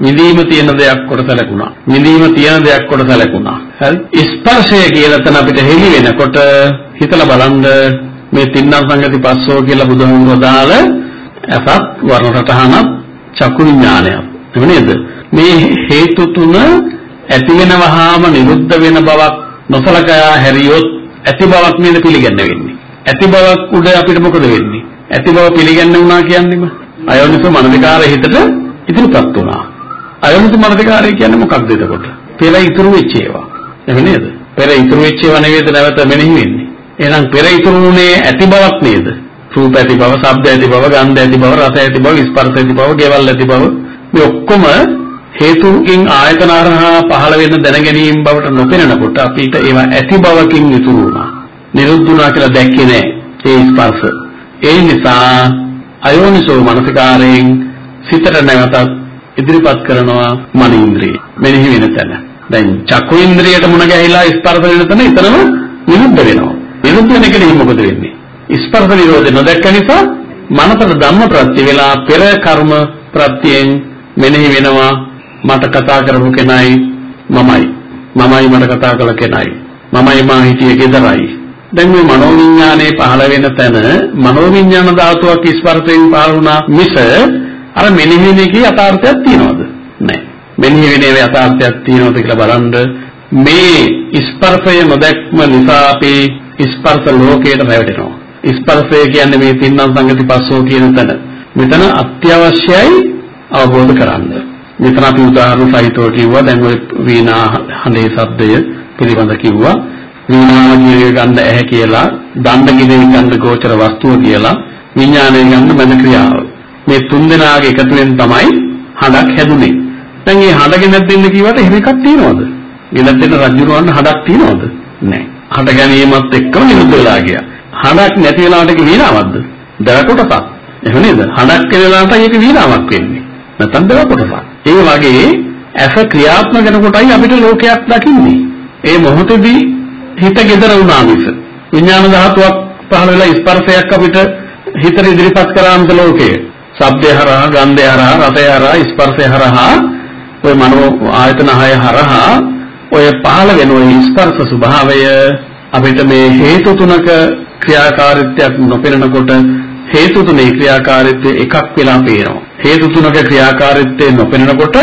විඳීම තියෙන දෙයක් කොට සැලකුණා. විඳීම තියෙන දෙයක් කොට සැලකුණා. හරි? ස්පර්ශය කියලා තන අපිට හෙළි වෙනකොට හිතලා බලන්න මේ තින්නම් සංගති පස්සෝ කියලා බුදුහාමුදුරුවෝ දාල අසත් වර්ණ රටහනක් චක්කු විඥානයක්. නේද? මේ හේතු තුන ඇති වෙනවහාම නිරුද්ධ වෙන බවක් නොසලකා හැරියොත් ඇති බවක් නේද පිළිගන්න වෙන්නේ. ඇති බවක් උඩ අපිට මොකද වෙන්නේ? ඇති බව පිළිගන්න වුණා කියන්නේම අයෝනිසෝ මනසිකාර හිතට ඉදිරිපත් වුණා. අයෝනිසෝ මනසිකාරය කියන්නේ මොකක්ද එතකොට? පෙර ඉතුරු වෙච්ච ඒවා. එහෙම නේද? පෙර ඉතුරු වෙච්ච ඒවා නෙවෙයිද නැවත මෙනෙහි වෙන්නේ. එහෙනම් පෙර ඉතුරු වුණේ ඇති බවක් නේද? රූප ඇති බව, ශබ්ද ඇති බව, ගන්ධ ඇති බව, රස ඇති බව, ස්පර්ශ ඇති බව, ගේවල් ඇති බව මේ ඔක්කොම හේතුකින් ආයතන අරහා පහළ වෙන දැන ගැනීම බවට නොපෙනෙනකොට අපිට ඒවා ඇති බවකින් ඉතුරු වුණා. නිරුද්ධ වුණා කියලා දැක්කේ නෑ ඒ ස්පර්ශ. ඒ නිසා අයෝනිසෝ මනසිකාරයෙන් සිතට නැවතත් ඉදිරිපත් කරනවා මන ඉන්ද්‍රිය. මෙනෙහි වෙන තැන. දැන් චක්කු ඉන්ද්‍රියට මුණ ගැහිලා ස්පර්ශ වෙන තැන එතනම නිරුද්ධ වෙනවා. නිරුද්ධ වෙන එකනේ මොකද වෙන්නේ? ස්පර්ශ නිරෝධය නොදැක්ක නිසා මනසට ධම්ම ප්‍රත්‍ය වෙලා පෙර කර්ම ප්‍රත්‍යයෙන් මෙනෙහි වෙනවා මට කතා කරපු කෙනයි මමයි. මමයි මට කතා කළ කෙනයි. මමයි මා හිතියේ ගෙදරයි. දැන් මේ මනෝවිඤ්ඤාණය පහළ වෙන තැන මනෝවිඤ්ඤාණ ධාතුවක් ස්පර්ශයෙන් පහළ වුණා මිස අර මෙනෙහි වෙන එකේ යථාර්ථයක් තියනවද? නැහැ. මෙනෙහි වෙන එකේ යථාර්ථයක් තියනවද කියලා බලන්න මේ ස්පර්ශය නොදැක්ම නිසා අපේ ස්පර්ශ ලෝකයට රැවටෙනවා. ස්පර්ශය කියන්නේ මේ තින්නම් සංගති පස්සෝ කියන තැන. මෙතන අත්‍යවශ්‍යයි අවබෝධ කරගන්න. මෙතන අපි උදාහරණ සහිතව කිව්වා දැන් ඔය වීණා හඬේ ශබ්දය පිළිබඳ කිව්වා. වීණාව කියන ගන්න ඇහැ කියලා, දණ්ඩ කියන ගන්න ගෝචර වස්තුව කියලා, විඥානය ගන්න මන ක්‍රියාව. මේ තුන් දෙනාගේ එකතුවෙන් තමයි හඬක් හැදුනේ. දැන් මේ හඬ ගෙනත් දෙන්න කිව්වට එහෙම එකක් තියනවද? ගෙනත් දෙන්න රජුරවන්න හඬක් තියනවද? නැහැ. හඬ ගැනීමත් එක්කම නිරුද්ධ වෙලා ගියා. හඬක් නැති වෙලාවට වීණාවක්ද? දර කොටසක්. එහෙම නේද? හඬක් කෙරෙලාට ඒක වීණාවක් වෙන්නේ. නැත්නම් දව කොටසක්. ඒ වගේ ඇස ක්‍රියාත්මක වෙනකොටයි අපිට ලෝකයක් දකින්නේ. ඒ මොහොතේදී හිත gedara වුණා මිස විඥාන ධාතුවක් පහළ වෙලා ස්පර්ශයක් අපිට හිතට ඉදිරිපත් කරාන්ත ලෝකයේ. ශබ්දය හරහා, ගන්ධය හරහා, රසය හරහා, ස්පර්ශය හරහා ඔය මනෝ ආයතන හය හරහා ඔය පහළ වෙන ඔය ස්පර්ශ ස්වභාවය අපිට මේ හේතු තුනක ක්‍රියාකාරීත්වයක් නොපෙනෙනකොට හේතු තුනේ ක්‍රියාකාරීත්වය එකක් වෙලා පේනවා. හේතු තුනක ක්‍රියාකාරීත්වය නොපෙනෙනකොට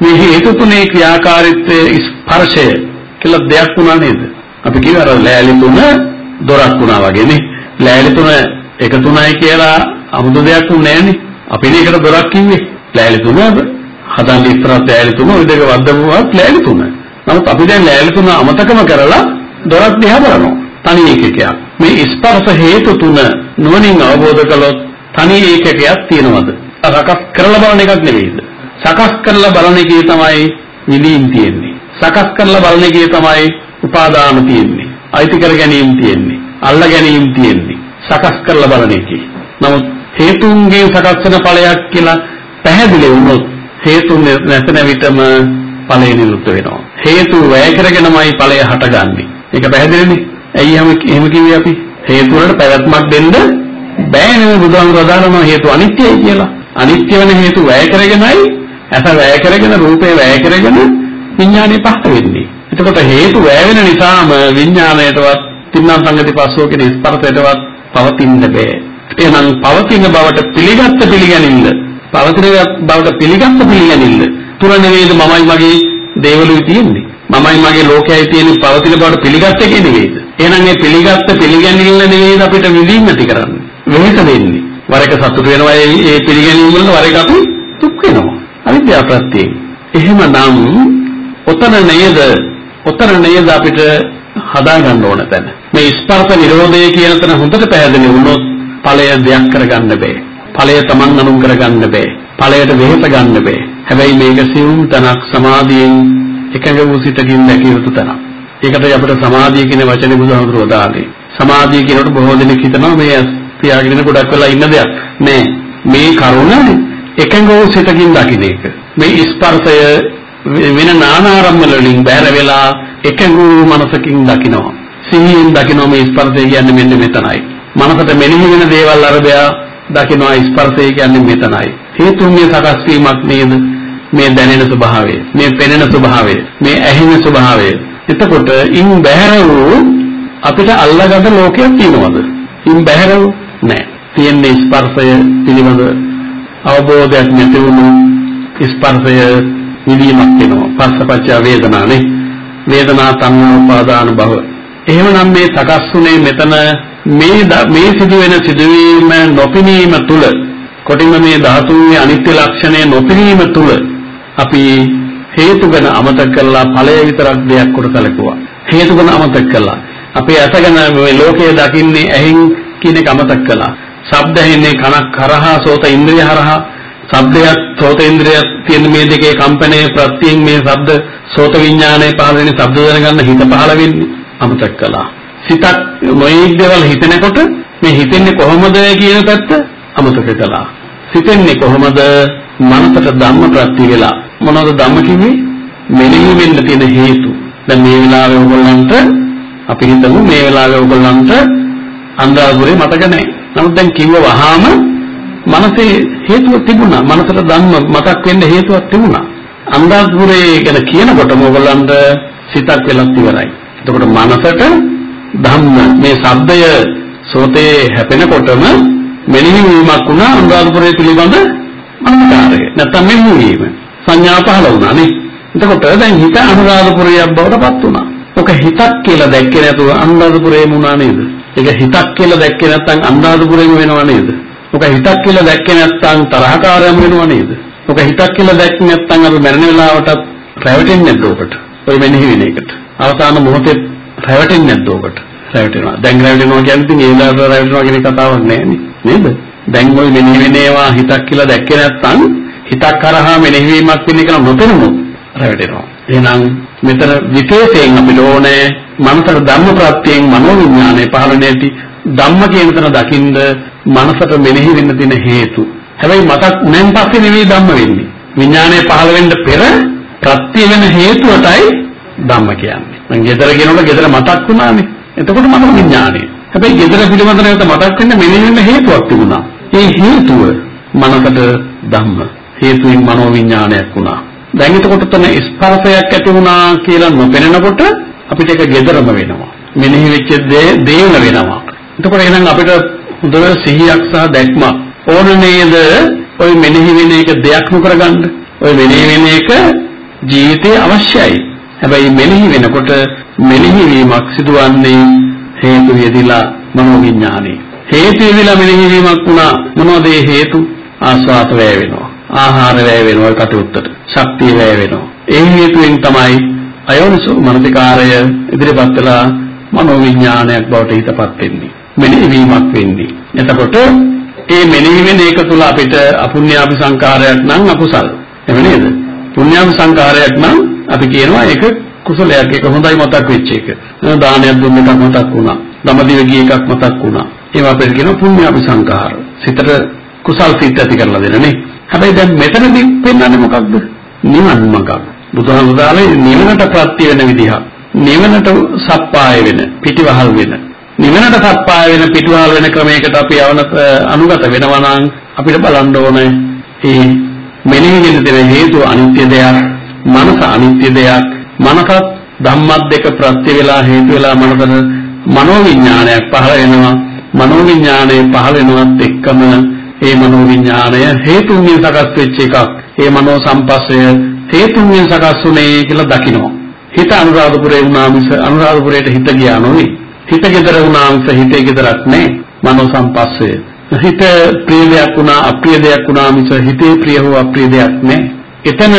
මේ හේතු තුනේ ක්‍රියාකාරීත්වයේ ස්පර්ශය කියලා දෙයක් වුණා නේද? අපි කියව අර ලෑලි තුන දොරක් වුණා වගේනේ. ලෑලි තුන එක තුනයි කියලා 아무දු දෙයක් උන්නේ නැහනේ. අපි මේකට දොරක් කිව්වේ. ලෑලි තුන හදන්න ඉස්සරහට ලෑලි තුන ওই දෙක වද්දපුවාත් ලෑලි තුන. නමුත් අපි දැන් ලෑලි තුන අමතකම කරලා දොරක් දිහා බලනවා. තනි ඒකකයක්. මේ ස්පර්ශ හේතු තුන නුවණින් අවබෝධ කළොත් තනි ඒකකයක් තියෙනවද? සකස් කරලා බලන එකක් නෙවෙයිද? සකස් කරලා බලන එකේ තමයි විඳීම් තියෙන්නේ. සකස් කරලා බලන එකේ තමයි උපාදාන තියෙන්නේ. අයිති කර ගැනීම තියෙන්නේ. අල්ල ගැනීම තියෙන්නේ. සකස් කරලා බලන එකේ. නමුත් හේතුන්ගේ සකස් වෙන ඵලයක් කියලා පැහැදිලි වුණොත් හේතුන් නැසෙන විටම ඵලය නිරුද්ධ වෙනවා. හේතු වැය කරගෙනමයි ඵලය හටගන්නේ. ඒක පැහැදිලිනේ. ඇයි එහෙම එහෙම කිව්වේ අපි? හේතු වලට පැවැත්මක් දෙන්න බෑ නෙවෙයි බුදුහාමුදුරුවෝ දානවා හේතු අනිත්‍යයි කියලා. අනිත්‍ය වෙන හේතු වැය කරගෙනයි ඇස වැය කරගෙන රූපේ වැය කරගෙන විඥානේ පහළ වෙන්නේ. එතකොට හේතු වැය වෙන නිසාම විඥාණයටවත් තින්නම් සංගති පස්සෝ කියන ස්පර්ශයටවත් පවතින්න බෑ. එහෙනම් පවතින බවට පිළිගත්ත පිළිගැනිල්ල පවතින බවට පිළිගත්ත පිළිගැනිල්ල තුර නෙවෙයිද මමයි මගේ දේවලුයි තියෙන්නේ. මමයි මගේ ලෝකයයි තියෙන පවතින බවට පිළිගත්ත එකේ නෙවෙයිද? එහෙනම් මේ පිළිගත්ත පිළිගැනිල්ල නෙවෙයිද අපිට විඳින්න ඇති කරන්නේ. වෙහෙස වෙන්නේ. වර එක සතුට වෙනවා ඒ පිළිගැනීම වල වර එක අපි දුක් වෙනවා. අවිද්‍යාව ප්‍රත්‍යයෙන්. එහෙමනම් ඔතන නේද ඔතන නේද අපිට හදා ගන්න ඕන තැන. මේ ස්පර්ශ නිරෝධය කියන තැන හොඳට පැහැදිලි වුණොත් ඵලය දෙයක් කරගන්න බෑ. ඵලය Taman අනුන් කරගන්න බෑ. ඵලයට වෙහෙස ගන්න බෑ. හැබැයි මේක සිවුම් තනක් සමාධියෙන් එකඟ වූ සිතකින් දැකිය යුතු තනක්. ඒකට අපිට සමාධිය කියන වචනේ බුදුහාමුදුරුවෝ දාන්නේ. සමාධිය කියනකොට බොහෝ දෙනෙක් හිතනවා මේ තියාගෙන ගොඩක් වෙලා ඉන්න දෙයක්. නෑ. මේ කරුණ එකඟ වූ සිතකින් දකින්න එක. මේ ස්පර්ශය වෙන නානාරම්මන වලින් බැහැර වෙලා එකඟ වූ මනසකින් දකිනවා. සිහියෙන් දකිනවා මේ ස්පර්ශය කියන්නේ මෙන්න මෙතනයි. මනසට මෙනෙහි වෙන දේවල් අරබයා දකිනවා ස්පර්ශය කියන්නේ මෙතනයි. හේතුන්ගේ සකස් වීමක් නේද? මේ දැනෙන ස්වභාවය, මේ පෙනෙන ස්වභාවය, මේ ඇහෙන ස්වභාවය. එතකොට ඉන් බැහැර වූ අපිට අල්ලගන්න ලෝකයක් තියෙනවද? ඉන් බැහැර වූ නැහැ. තියෙන්නේ ස්පර්ශය පිළිබඳ අවබෝධයක් නැති වුණු ස්පර්ශය නිවීමක් වෙනවා. පස්සපච්ච වේදනානේ. වේදනා තණ්හා උපාදාන භව. එහෙමනම් මේ සකස්ුනේ මෙතන මේ මේ සිදුවෙන සිදුවීම නොපිනීම තුල කොටින්ම මේ ධාතුන්ගේ අනිත්‍ය ලක්ෂණය නොපිනීම තුල අපි හේතු ගැන අමතක කරලා ඵලය විතරක් දෙයක් කොට කලකුවා. හේතු ගැන අමතක කළා. අපි ඇසගෙන මේ ලෝකය දකින්නේ ඇහින් කියන එක අමතක කළා. ශබ්ද ඇහෙන්නේ කනක් හරහා සෝත ඉන්ද්‍රිය හරහා ශබ්දයක් සෝත ඉන්ද්‍රිය තියෙන මේ දෙකේ කම්පනයේ ප්‍රත්‍යයෙන් මේ ශබ්ද සෝත විඥානයේ පහළ වෙන ශබ්ද දැනගන්න හිත පහළ වෙන්නේ අමතක කළා. සිතක් මොයික් දේවල් හිතනකොට මේ හිතෙන්නේ කොහොමද කියන පැත්ත අමතක කළා. සිතෙන්නේ කොහොමද මනසට ධම්ම ප්‍රත්‍ය වෙලා මොනවද ධම්ම කිව්වේ? මෙනෙහි වෙන්න තියෙන හේතු. දැන් මේ වෙලාවේ ඕගොල්ලන්ට අපි හිතමු මේ වෙලාවේ ඕගොල්ලන්ට අන්දාපුරේ මතක නැහැ. නමුත් දැන් කිව්ව වහාම මනසේ හේතුවක් තිබුණා. මනසට ධම්ම මතක් වෙන්න හේතුවක් තිබුණා. අන්දාපුරේ ගැන කියනකොටම ඕගොල්ලන්ට සිතක් වෙලක් ඉවරයි. එතකොට මනසට ධම්ම මේ ශබ්දය සෝතේ හැපෙනකොටම මෙනෙහි වීමක් වුණා අනුරාධපුරයේ පිළිබඳ අනුකාරය. නැත්තම් මෙනෙහි වීම. සංඥා පහළ වුණා නේ. එතකොට දැන් හිත අනුරාධපුරයක් බවට පත් වුණා. ඔක හිතක් කියලා දැක්කේ නැතුව අනුරාධපුරේම වුණා නේද? ඒක හිතක් කියලා දැක්කේ නැත්නම් අනුරාධපුරේම වෙනව නේද? ඔක හිතක් කියලා දැක්කේ නැත්නම් තරහකාරයම වෙනව නේද? ඔක හිතක් කියලා දැක්කේ නැත්නම් අපි මරණ වෙලාවට රැවටෙන්නේ නැද්ද ඔකට? ඔය මෙනෙහි වෙන එකට. අවසාන මොහොතේ රැවටෙන්නේ නැද්ද ඔකට? රැවටෙනවා. දැන් රැවටෙනවා කියන්නේ ඒ වෙලාවට රැවටෙනවා කියන කතාවක් නෑ නේද? දැන් ওই මෙනෙහි වෙන ඒවා හිතක් කියලා දැක්කේ නැත්නම් හිතක් කරහා මෙනෙහි වීමක් වෙන්නේ කියලා නොපෙනුනොත් රැවටෙනවා. එහෙනම් මෙතන විශේෂයෙන් අපිට ඕනේ මනසට ධම්ම ප්‍රත්‍යයෙන් මනෝ විඥානය පහළ නැති ධම්ම කියන තැන දකින්ද මනසට මෙනෙහි වෙන්න තියෙන හේතු. හැබැයි මතක් නැන් පස්සේ නෙවෙයි ධම්ම වෙන්නේ. විඥානය පහළ වෙන්න පෙර ප්‍රත්‍ය වෙන හේතුවටයි ධම්ම කියන්නේ. මං ගෙදර කියනකොට ගෙදර මතක් වුණානේ. එතකොට මම විඥානය. හැබැයි ගෙදර පිළිබඳ නැවත මතක් වෙන්න මෙනෙහි වෙන්න හේතුවක් තිබුණා. ඒ හේතුව මනසට ධම්ම. හේතුවෙන් මනෝ විඥානයක් වුණා. දැන් එතකොට තන ස්පර්ශයක් ඇති වුණා කියලා නොපෙනෙනකොට අපිට ඒක gederම වෙනවා. මෙනෙහි වෙච්ච දේ දේන වෙනවා. එතකොට එහෙනම් අපිට හොඳ සිහියක් සහ දැක්මක් ඕන නේද? ওই මෙනෙහි වෙන එක දෙයක් නොකරගන්න. ওই මෙනෙහි වෙන එක ජීවිතේ අවශ්‍යයි. හැබැයි මෙනෙහි වෙනකොට මෙනෙහි වීමක් සිදුවන්නේ හේතු යෙදিলা මනෝවිඥානේ. හේතු යෙදিলা මෙනෙහි වීමක් වුණා මොනවද ඒ හේතු? ආස්වාද වැය වෙනවා. ආහාර වැය වෙනවා කටයුත්තට. ශක්තිය වැය වෙනවා. ඒ හේතුවෙන් තමයි අයෝනිසෝ මනසිකාරය ඉදිරිපත් වෙලා මනෝවිඥානයක් බවට හිතපත් වෙන්නේ. මෙනෙහි වීමක් වෙන්නේ. එතකොට ඒ මෙනෙහි වෙන එක තුල අපිට අපුඤ්ඤාභි සංකාරයක් නම් අකුසල්. එහෙම නේද? පුඤ්ඤාභි සංකාරයක් නම් අපි කියනවා ඒක කුසලයක් ඒක හොඳයි මතක් වෙච්ච එක. දානයක් දුන්න එකක් මතක් වුණා. දමදිව ගිය එකක් මතක් වුණා. ඒවා අපිට කියනවා පුඤ්ඤාභි සංකාර. සිතට කුසල් සිත් ඇති කරලා දෙන නේ. හැබැයි දැන් මෙතනදී පෙන්වන්නේ මොකක්ද? නිවන් මඟ. බුදුහාමුදුරනේ නිවනට ප්‍රත්‍ය වෙන විදිහ. නිවනට සප්පාය වෙන, පිටිවහල් වෙන. නිවනට සප්පාය වෙන පිටිවහල් වෙන ක්‍රමයකට අපි යවන අනුගත වෙනවා නම් අපිට බලන්න ඕනේ මේ මෙනෙහි වෙන දේ හේතු අනිත්‍ය දෙයක්, මනස අනිත්‍ය දෙයක්, මනසත් ධම්මත් දෙක ප්‍රත්‍ය වෙලා හේතු වෙලා මනසට මනෝවිඥානයක් පහළ වෙනවා. මනෝවිඥානය පහළ වෙනවත් එක්කම ඒ මනෝවිඥාණය හේතුන්ගෙන් සකස් වෙච්ච එකක්. ඒ මනෝ සම්පස්සය හේතුන්ගෙන් සකස් වුණේ කියලා දකිනවා. හිත අනුරාධපුරේ වුණා මිස අනුරාධපුරයට හිත ගියා නොවේ. හිත ගෙදර වුණා මිස හිතේ ගෙදරක් නැහැ. මනෝ සම්පස්සය. හිත ප්‍රිය දෙයක් වුණා අප්‍රිය දෙයක් වුණා මිස හිතේ ප්‍රිය හෝ අප්‍රිය දෙයක් නැහැ. එතන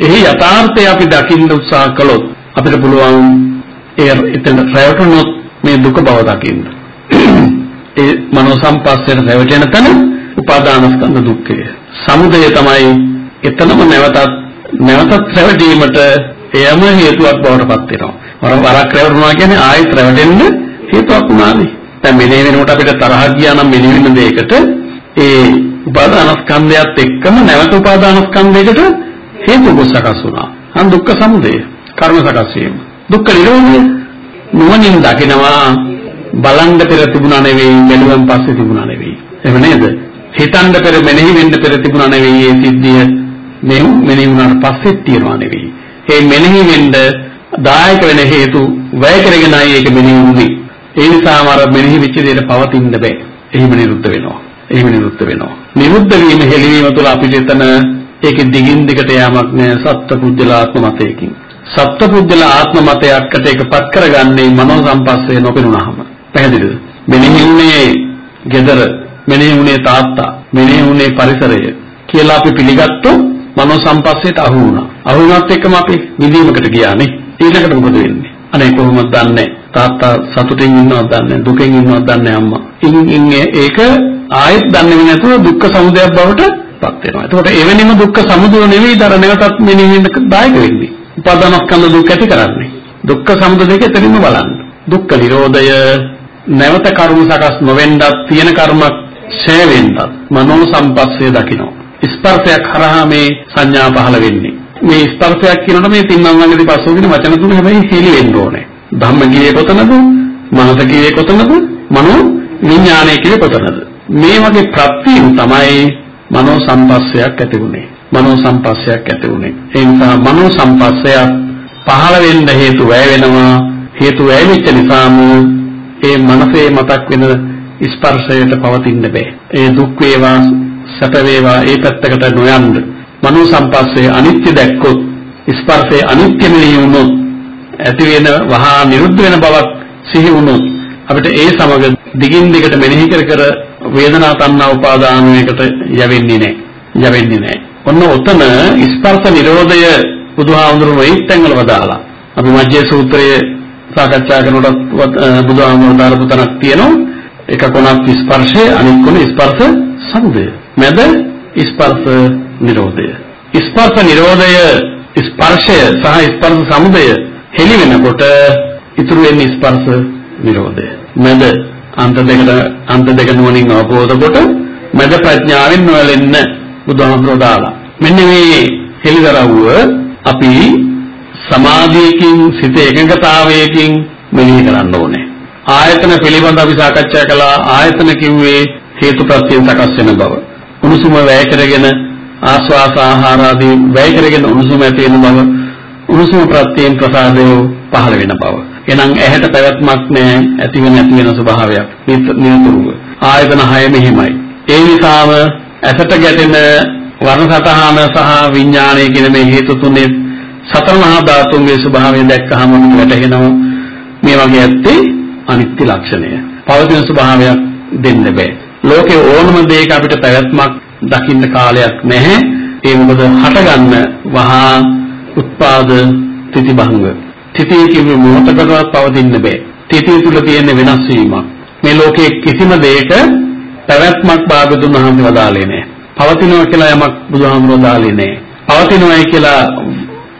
එහි යථාර්ථය අපි දකින්න උත්සාහ කළොත් අපිට පුළුවන් ඒ එතන රැවටුනොත් මේ දුක බව දකින්න. ඒ මනෝ සම්පස්සයට රැවටෙන තැන උපාදානස්කන්ධ දුක්ඛය. සමුදය තමයි එතනම නැවතත් නැවතත් රැවටීමට එයම හේතුවක් බවට පත් වෙනවා. වර වරක් රැවටුණා කියන්නේ ආයෙත් රැවටෙන්න හේතුවක් වුණානේ. දැන් මෙනේ වෙනකොට අපිට තරහ ගියා නම් මෙනේ වෙන දෙයකට ඒ උපාදානස්කන්ධයත් එක්කම නැවත උපාදානස්කන්ධයකට හේතු සකස් වුණා. අන් දුක්ඛ සමුදය කර්ම සකස් වීම. දුක්ඛ නිරෝධය නුවණින් දකිනවා බලන්න පෙර තිබුණා නෙවෙයි බැලුවන් පස්සේ තිබුණා නෙවෙයි. එහෙම නේද? හිතන්න පෙර මෙනෙහි වෙන්න පෙර තිබුණා නෙවෙයි ඒ සිද්ධිය මේ මෙනෙහි වුණාට පස්සෙත් තියනවා නෙවෙයි. ඒ මෙනෙහි වෙන්න දායක වෙන හේතු වැය කරගෙනයි ඒක මෙනෙහි වුනේ. ඒ නිසාම අර මෙනෙහි වෙච්ච දෙයට පවතින්න බෑ. එහෙම නිරුද්ධ වෙනවා. එහෙම නිරුද්ධ වෙනවා. නිරුද්ධ වීම හෙළිවීම තුළ අපිට එතන ඒකේ දිගින් දිගට යamak නෑ සත්පුද්ගල ආත්ම මතයකින්. සත්පුද්ගල ආත්ම මතයකට ඒකපත් කරගන්නේ මනෝ සම්පස්සේ නොපෙනුනහම. පැහැදිලිද? මෙනෙහි වුණේ gedara මෙනෙහි වුණේ තාත්තා මෙනෙහි වුණේ පරිසරය කියලා අපි පිළිගත්තොත් මනෝ සම්පස්සේට අහු වුණා. අහු වුණත් එක්කම අපි විඳීමකට ගියානේ. ඊළඟට මොකද වෙන්නේ? අනේ කොහොමද දන්නේ? තාත්තා සතුටින් ඉන්නවද දන්නේ දුකෙන් ඉන්නවද දන්නේ අම්මා. ඉන් ඉන්නේ ඒක ආයෙත් දන්නේ නැතුව දුක්ඛ සමුදයක් බවට පත් වෙනවා. එතකොට එවැනිම දුක්ඛ සමුදය නෙවෙයි දර නැවතත් මෙනෙහි වෙන්න දායක වෙන්නේ. උපාදානස්කන්ධ දුක් ඇති කරන්නේ. දුක්ඛ සමුදය දෙක එතනින්ම බලන්න. දුක්ඛ නිරෝධය නැවත කර්ම සකස් නොවෙන්නත් තියෙන කර්මක් ඡය වෙන්නත් මනෝ සම්පස්සේ දකින්න. ස්පර්ශයක් හරහා මේ සංඥා පහළ වෙන්නේ. මේ ස්පර්ශයක් කියනකොට මේ තින්නංගලදී පස්සෝගෙන වචන තුන හැබැයි හෙලි වෙන්න ඕනේ. ධම්ම කියේ කොතනද? මනස කියේ කොතනද? මනෝ විඥානය කියේ කොතනද? මේ වගේ ප්‍රත්‍යයෙන් තමයි මනෝ සම්පස්සයක් ඇති වුනේ. මනෝ සම්පස්සයක් ඇති වුනේ. ඒ නිසා මනෝ සම්පස්සයක් පහළ වෙන්න හේතු වැය වෙනවා. හේතු වැය වෙච්ච නිසාම ඒ මනසේ මතක් වෙන ස්පර්ශයට පවතින්න බෑ. ඒ දුක් වේවා සැප වේවා ඒ පැත්තකට නොයන්න. මනෝ සම්පස්සේ අනිත්‍ය දැක්කොත් ස්පර්ශයේ අනිත්‍ය මෙහි වුණොත් ඇති වෙන වහා නිරුද්ධ වෙන බවක් සිහි වුණොත් අපිට ඒ සමග දිගින් දිගට මෙනෙහි කර කර වේදනා තණ්හා උපාදානයකට යවෙන්නේ නැහැ. යවෙන්නේ නැහැ. ඔන්න ඔතන ස්පර්ශ නිරෝධය බුදුහාමුදුරුවෝ වෙයිත්තංගල වදාලා. අපි මජ්ජේ සූත්‍රයේ සාකච්ඡා කරනකොට බුදුහාමුදුරුවෝ දාලා පුතනක් තියෙනවා. එක කොනක් ස්පර්ශය අනිත් කොන ස්පර්ශ සමුදය. මැද ස්පර්ශ නිරෝධය. ස්පර්ශ නිරෝධය ස්පර්ශය සහ ස්පර්ශ සමුදය හෙලි වෙනකොට ඉතුරු වෙන්නේ ස්පර්ශ නිරෝධය. මැද අන්ත දෙකට අන්ත දෙක නුවණින් අවබෝධ කොට මද ප්‍රඥාවෙන් නොලෙන්න බුදුහාමුදුරුවෝ දාලා. මෙන්න මේ හෙළිදරව්ව අපි සමාධියකින් සිත එකඟතාවයකින් මෙනෙහි කරන්න ඕනේ. ආයතන පිළිබඳ අපි සාකච්ඡා කළා ආයතන කිව්වේ හේතුප්‍රත්‍යයෙන් සකස් වෙන බව. උණුසුම වැය කරගෙන ආස්වාස ආහාර ආදී වැය කරගෙන උණුසුම ඇති වෙන බව. උණුසුම ප්‍රත්‍යයෙන් ප්‍රසාදය පහළ වෙන බව. එහෙනම් ඇහැට පැවැත්මක් නැහැ ඇති වෙන නැති වෙන ස්වභාවයක් නිරතුරුව. ආයතන හය මෙහිමයි. ඒ නිසාම ඇසට ගැටෙන වර්ණ සතහන සහ විඥානය කියන මේ හේතු තුනේ සතර මහා ධාතුන්ගේ ස්වභාවය දැක්කහම වැටහෙනවා මේ වගේ ඇත්තේ අනිත්‍ය ලක්ෂණය. පවතින ස්වභාවයක් දෙන්න බෑ. ලෝකේ ඕනම දෙයක අපිට පැවැත්මක් දකින්න කාලයක් නැහැ. ඒ මොකද හටගන්න වහා උත්පාද තිතිබංග. තිතිය කියන්නේ මොහොතකටවත් පවතින්න බෑ. තිතිය තුල තියෙන වෙනස් වීමක්. මේ ලෝකයේ කිසිම දෙයක පැවැත්මක් භාගතුන් වහන්සේ වදාලේ නැහැ. පවතිනවා කියලා යමක් බුදුහාමුදුරුවෝ දාලේ නැහැ. පවතිනවායි කියලා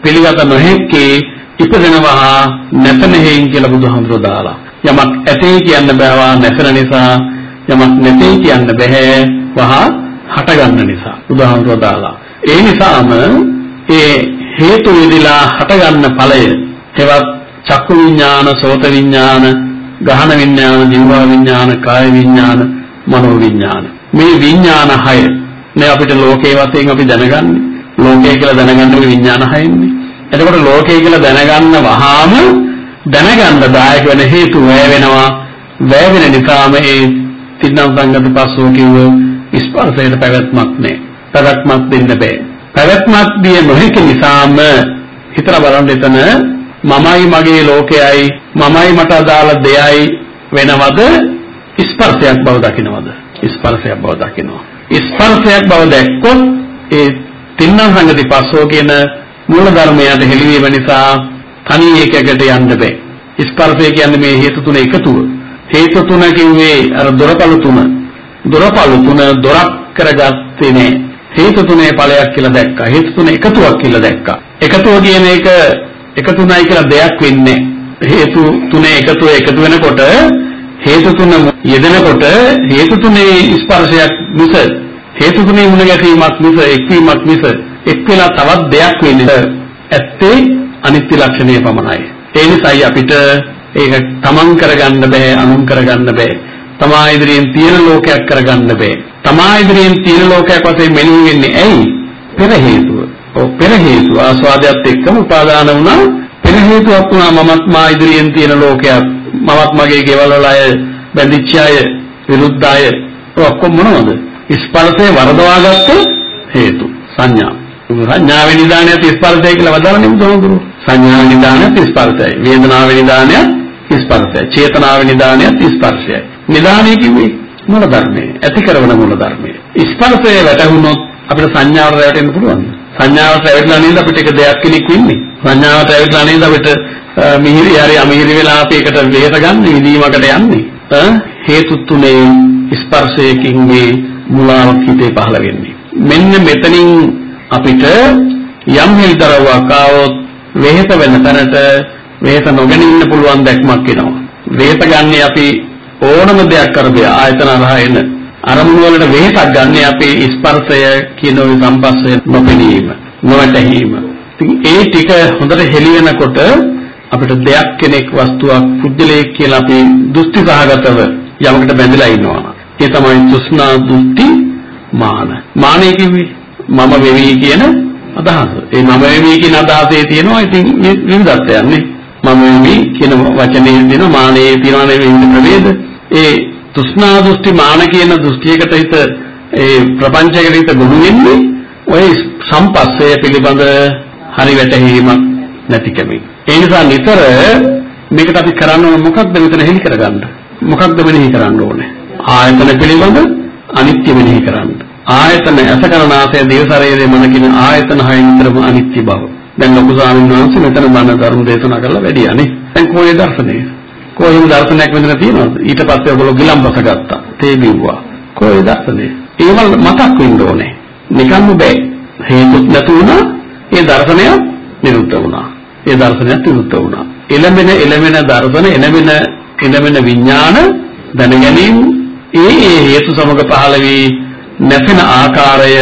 පිළිගත නොහැක්කේ ඉපදෙනවා නැතන හේයින් කියලා බුදුහාමුදුරුවෝ දාලා. යමක් ඇතේ කියන්න බෑවා නැතන නිසා යමක් නැtei කියන්න බෑ වහා හටගන්න නිසා බුදුහාමුදුරුවෝ දාලා. ඒ නිසාම ඒ හේතු විදිලා හටගන්න ඵලය එවත් චක්කු විඥාන, සෝත විඥාන, ගහන විඥාන, ජීව විඥාන, කාය විඥාන, මනෝ විඥාන. මේ විඥාන හය නේ අපිට ලෝකේ වශයෙන් අපි දැනගන්නේ. ලෝකය කියලා දැනගන්න මේ විඥාන හයෙන්නේ. එතකොට ලෝකය කියලා දැනගන්න වහාම දැනගන්න දායක වෙන හේතු වැය වෙනවා. වැය වෙන නිසාම ඒ තින්නම් සංගත පස්සෝ කිව්ව ස්පර්ශයට පැවැත්මක් නැහැ. පැවැත්මක් දෙන්න බෑ. පැවැත්මක් දිය නොහැකි නිසාම හිතලා බලන්න එතන මමයි මගේ ලෝකයයි මමයි මට අදාළ දෙයයි වෙනවද ස්පර්ශයක් බව දකින්නවද ස්පර්ශයක් බව දකින්නවා ස්පර්ශයක් බව දැක්කොත් ඒ තින්නම් සංගති පස්සෝ කියන මූල ධර්මයට හෙළිවීම නිසා තනි එකකට යන්න බෑ. ස්පර්ශය කියන්නේ මේ හේතු තුන එකතුව. හේතු තුන කිව්වේ අර දොරපළු තුන. දොරපළු තුන දොරක් කරගත්තේ නෑ. හේතු තුනේ ඵලයක් කියලා දැක්කා. හේතු තුන එකතුවක් කියලා දැක්කා. එකතුව කියන එක එකතුණයි කියලා දෙයක් වෙන්නේ හේතු තුනේ එකතුව එකතු වෙනකොට හේතු තුන යෙදෙනකොට හේතු තුනේ ස්පර්ශයක් මිස හේතු තුනේ මුණ ගැසීමක් මිස එක්වීමක් මිස එක් වෙලා තවත් දෙයක් වෙන්නේ ඇත්තේ අනිත්‍ය ලක්ෂණය පමණයි. ඒ නිසායි අපිට ඒක තමන් කරගන්න බෑ අනුන් කරගන්න බෑ. තමා ඉදිරියෙන් තියෙන ලෝකයක් කරගන්න බෑ. තමා ඉදිරියෙන් තියෙන ලෝකයක් වශයෙන් මෙනෙහි වෙන්නේ ඇයි? පෙර හේතුව. ඔව් පෙර හේතුව ආස්වාදයට එක්කම උපාදාන වුණා. පෙර හේතුවක් වුණා මමත් මා ඉදිරියෙන් තියෙන ලෝකයක්. මමත් මගේ ගෙවල් වල අය බැඳිච්ච අය විරුද්ධ අය ඔක්කොම මොනවද? ස්පර්ශේ වරදවාගත්තේ හේතු සංඥා. සංඥාවේ නිදානයත් ස්පර්ශය කියලා වදාළනේ බුදුහාමුදුරුවෝ. සංඥා නිදානයත් ස්පර්ශයයි. වේදනාවේ නිදානයත් ස්පර්ශයයි. චේතනාවේ නිදානයත් ස්පර්ශයයි. නිදානය කිව්වේ මූල ධර්මයේ. ඇති කරන මූල ධර්මයේ. ස්පර්ශය වැටහුනොත් අපිට සංඥාවට රැවටෙන්න පුළුවන්. සංඥාවට රැවටලා නේද අපිට එක දෙයක් කෙනෙක් වෙන්නේ. සංඥාවට රැවටලා නේද අපිට මිහිරි හරි අමිහිරි වෙලා අපි එකට වෙහෙස ගන්න විදීමකට යන්නේ. හේතු තුනේ ස්පර්ශයකින් මේ මුලාවක් හිතේ පහළ වෙන්නේ. මෙන්න මෙතනින් අපිට යම් හිල්තරවක් ආවොත් වෙහෙස වෙන තැනට වෙහෙස නොගෙන ඉන්න පුළුවන් දැක්මක් එනවා. වෙහෙස ගන්නේ අපි ඕනම දෙයක් කරදේ ආයතන රහ එන අරමුණු වලට වෙහෙසක් ගන්නේ අපි ස්පර්ශය කියන ওই සම්පස්සය නොපෙනීම නොවැටහීම. ඉතින් ඒ ටික හොඳට හෙළි වෙනකොට අපිට දෙයක් කෙනෙක් වස්තුවක් පුද්ගලයෙක් කියලා අපි දෘෂ්ටි සහගතව යමකට බැඳලා ඉන්නවා. ඒ තමයි තෘෂ්ණා දෘෂ්ටි මාන. මානෙ කිව්වේ මම වෙවි කියන අදහස. ඒ මම වෙවි කියන අදහසේ තියෙනවා ඉතින් විවිධත්වයක් නේ. මම වෙවි කියන වචනේ දෙන මානෙයේ තියෙනවා නෙවෙයි ප්‍රවේද. ඒ තෘෂ්ණා දෘෂ්ටි මාන කියන දෘෂ්ටියකට හිත ඒ ප්‍රපංචයකට හිත ගොනු වෙන්නේ ඔය සම්පස්සය පිළිබඳ හරි වැටහීමක් නැතිකමින්. ඒ නිසා නිතර මේකට අපි කරන්න ඕන මොකක්ද මෙතන හෙලි කරගන්න. මොකක්ද මෙනෙහි කරන්න ඕනේ? ආයතන පිළිබඳ අනිත්‍ය මෙනෙහි කරන්න. ආයතන අසකරණාසය දේව ශරීරයේ මන කියන ආයතන හයෙන් විතරම අනිත්‍ය බව. දැන් ලොකු ස්වාමීන් වහන්සේ මෙතන බණ ධර්ම දේශනා කරලා වැඩියානේ. දැන් කොහේ දර්ශනය? කොහෙම දර්ශනයක් වෙන්න තියෙනවද? ඊට පස්සේ ඔයගොල්ලෝ ගිලම්පස ගත්තා. තේ බිව්වා. කොහේ දර්ශනය? ඒවල් මතක් වෙන්න ඕනේ. නිකම්ම බෑ. හේතුත් නැතු වුණා ඒ දර්ශනය නිරුද්ධ වුණා. ඒ දර්ශනයත් විරුද්ධ වුණා. එළමෙන එළමෙන දර්ශන එළමෙන එළමෙන විඥාන දැන ගැනීම ඒ ඒ හේතු සමග පහළ වී නැසෙන ආකාරය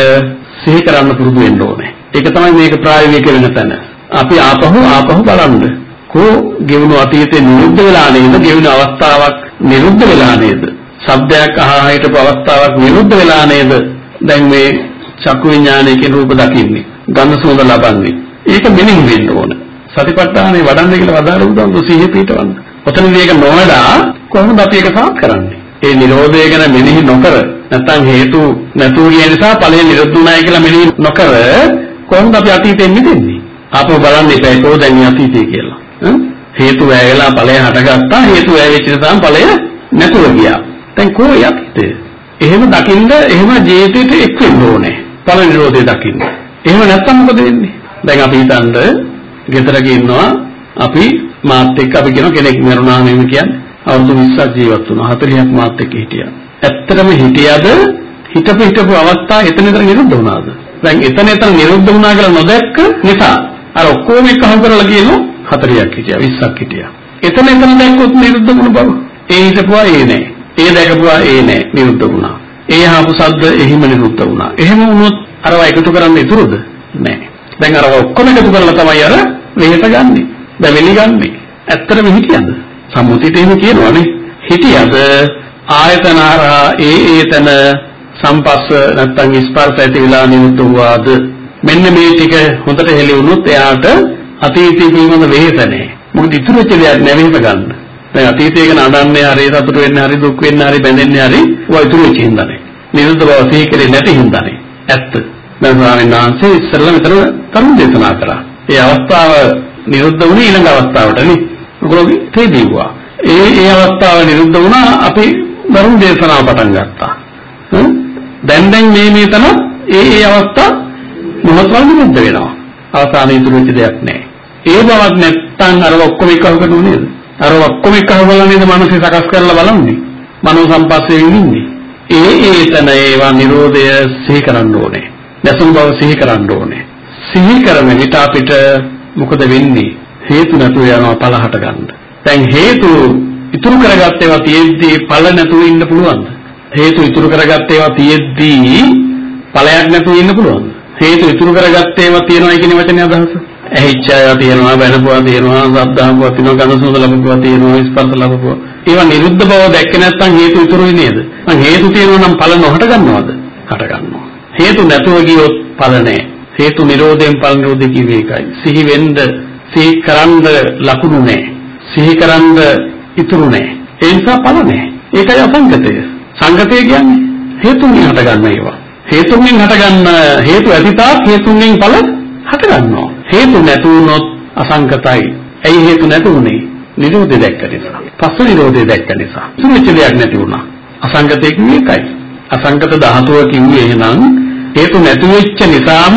සිහි කරන්න පුරුදු වෙන්න ඕනේ. ඒක තමයි මේක ප්‍රායෝගික වෙන තැන. අපි ආපහු ආපහු බලන්න. කෝ ගෙවුණු අතීතේ නිරුද්ධ වෙලා නේද? ගෙවුණු අවස්ථාවක් නිරුද්ධ වෙලා නේද? ශබ්දයක් අහා හිටපු අවස්ථාවක් නිරුද්ධ වෙලා නේද? දැන් මේ චක්කු විඥානයේ රූප දකින්නේ. ගන්ධ සුවඳ ලබන්නේ. ඒක මෙනෙහි වෙන්න ඕන. සතිපට්ඨානේ වඩන්න කියලා වදාළ උදාහරණ සිහිය පිටවන්න. ඔතන මේක නොවලා කොහොමද අපි ඒක සාත් කරන්නේ? ඒ නිරෝධය ගැන මෙනෙහි නොකර නැත්නම් හේතු නැතුව ගිය නිසා ඵලය නිරුද්ධ වුණායි කියලා මෙනෙහි නොකර කොහොමද අපි අතීතයෙන් මිදෙන්නේ? ආපහු බලන්න එපා ඒකෝ දැන් අතීතය කියලා. හේතු වැයලා ඵලය හටගත්තා හේතු වැය වෙච්ච නිසා ඵලය නැතුව ගියා. දැන් කොහේ යත්තේ? එහෙම දකින්න එහෙම ජීවිතේට එක් වෙන්න ඕනේ. ඵල නිරෝධය දකින්න. එහෙම නැත්නම් මොකද වෙන්නේ? දැන් අපි හිතන්න ගෙදරක ඉන්නවා අපි මාත් එක්ක අපි කියන කෙනෙක් මරුණා නෙමෙයි කියන්නේ. අවුරුදු 20ක් ජීවත් වුණා. 40ක් මාත් එක්ක හිටියා. ඇත්තටම හිටියද හිටපු හිටපු අවස්ථා එතන එතන නිරුද්ධ වුණාද? දැන් එතන එතන නිරුද්ධ වුණා කියලා නොදැක්ක නිසා අර ඔක්කොම එක හම් කරලා කියනවා 40ක් හිටියා 20ක් හිටියා. එතන එතන දැක්කොත් නිරුද්ධ වුණ බව. ඒ හිටපුවා ඒ නෑ. ඒ දැකපුවා ඒ නෑ නිරුද්ධ වුණා. ඒ ආපු සද්ද එහිම නිරුද්ධ වුණා. එහෙම වුණොත් අරව එකතු කරන්න ඉතුරුද? නෑ. දැන් අරව ඔක්කොම එකතු කරලා තමයි අර වෙහෙස ගන්නෙ. දැවෙලි ගන්නෙ. ඇත්තටම හිටියද? සම්මුතියට එහෙම කියනවානේ. හිටියද ආයතන හරහා ඒ ඒ තන සම්පස්ස නැත්තම් ස්පර්ශ ඇති වෙලා නිරුද්ධ වූවාද මෙන්න මේ ටික හොඳට හෙළි වුණොත් එයාට අතීතයේ පිළිබඳ වෙහෙස නැහැ. මොකද ඉතුරු වෙච්ච දෙයක් නැවෙහෙස ගන්න. දැන් අතීතය ගැන අඬන්නේ හරි සතුට වෙන්නේ හරි දුක් වෙන්නේ හරි බැඳෙන්නේ හරි ඔය ඉතුරු වෙච්ච හින්දානේ. නිරුද්ධ බව සිහි කරේ නැති හින්දානේ. ඇත්ත. දැන් ස්වාමීන් වහන්සේ ඉස්සෙල්ලා මෙතන කරුණ දේශනා කරා. ඒ අවස්ථාව නිරුද්ධ වුණේ ඊළඟ අවස්ථාවටනේ. ඔගොල්ලෝ තේදීවා. ඒ ඒ අවස්ථාව නිරුද්ධ වුණා අපි ධර්ම දේශනාව පටන් ගත්තා. දැන් දැන් මේ මේ තන ඒ ඒ අවස්ථා මොහොතවල නිරුද්ධ වෙනවා. අවසානයේ ඉතුරු වෙච්ච දෙයක් නැහැ. ඒ බවක් නැත්තම් අර ඔක්කොම එකව කරනු නේද? අර ඔක්කොම එකව බලලා නේද මිනිස්සු සකස් කරලා බලන්නේ. මනෝ සම්පස්සේ ඉන්නේ. ඒ ඒ තන ඒවා නිරෝධය සිහි කරන්න ඕනේ. දැසුම් බව සිහි කරන්න ඕනේ. සිහි කරන විට අපිට මොකද වෙන්නේ? හේතු නැතුව යනවා පළහට ගන්න. දැන් හේතු ඉතුරු කරගත්ත ඒවා තියෙද්දී ඵල නැතුව ඉන්න පුළුවන්ද? හේතු ඉතුරු කරගත්ත ඒවා තියෙද්දී ඵලයක් නැතුව ඉන්න පුළුවන්ද? හේතු ඉතුරු කරගත්ත ඒවා තියෙනවා කියන වචනේ අදහස. ඇහිච්ච ඒවා තියෙනවා, බැලපුවා තියෙනවා, ශබ්දාහුවා තියෙනවා, ගඳ සුවඳ ලැබුවා තියෙනවා, ස්පර්ශ ලැබුවා. ඒවා නිරුද්ධ බව දැක්කේ නැත්නම් හේතු ඉතුරුයි නේද? මං හේතු තියෙනවා නම් ඵල නොහට ගන්නවද? හට ගන්නවා. හේතු නැතුව ගියොත් ඵල නැහැ. හේතු නිරෝධයෙන් ඵල නිරෝධය කිව්වේ ඒකයි. සිහි වෙන්න, සිහි කරන්ද ලකුණු නැහැ. සිහි කරන්ද ඉතුරු නැහැ. ඒ නිසා ඵල නැහැ. ඒකයි අසංගතය. සංගතය කියන්නේ හේතුන්ගෙන් හටගන්න ඒවා. හේතුන්ගෙන් හටගන්න හේතු ඇතිතාක් හේතුන්ගෙන් ඵල හටගන්නවා. හේතු නැතු වුනොත් අසංගතයි. ඇයි හේතු නැතු වුනේ? නිරෝධය දැක්ක නිසා. පස්ස නිරෝධය දැක්ක නිසා. සුනිච්ච දෙයක් නැති වුණා. අසංගතය කිව්වේ ඒකයි. අසංගත ධාතුව කිව්වේ එහෙනම් හේතු නැති වෙච්ච නිසාම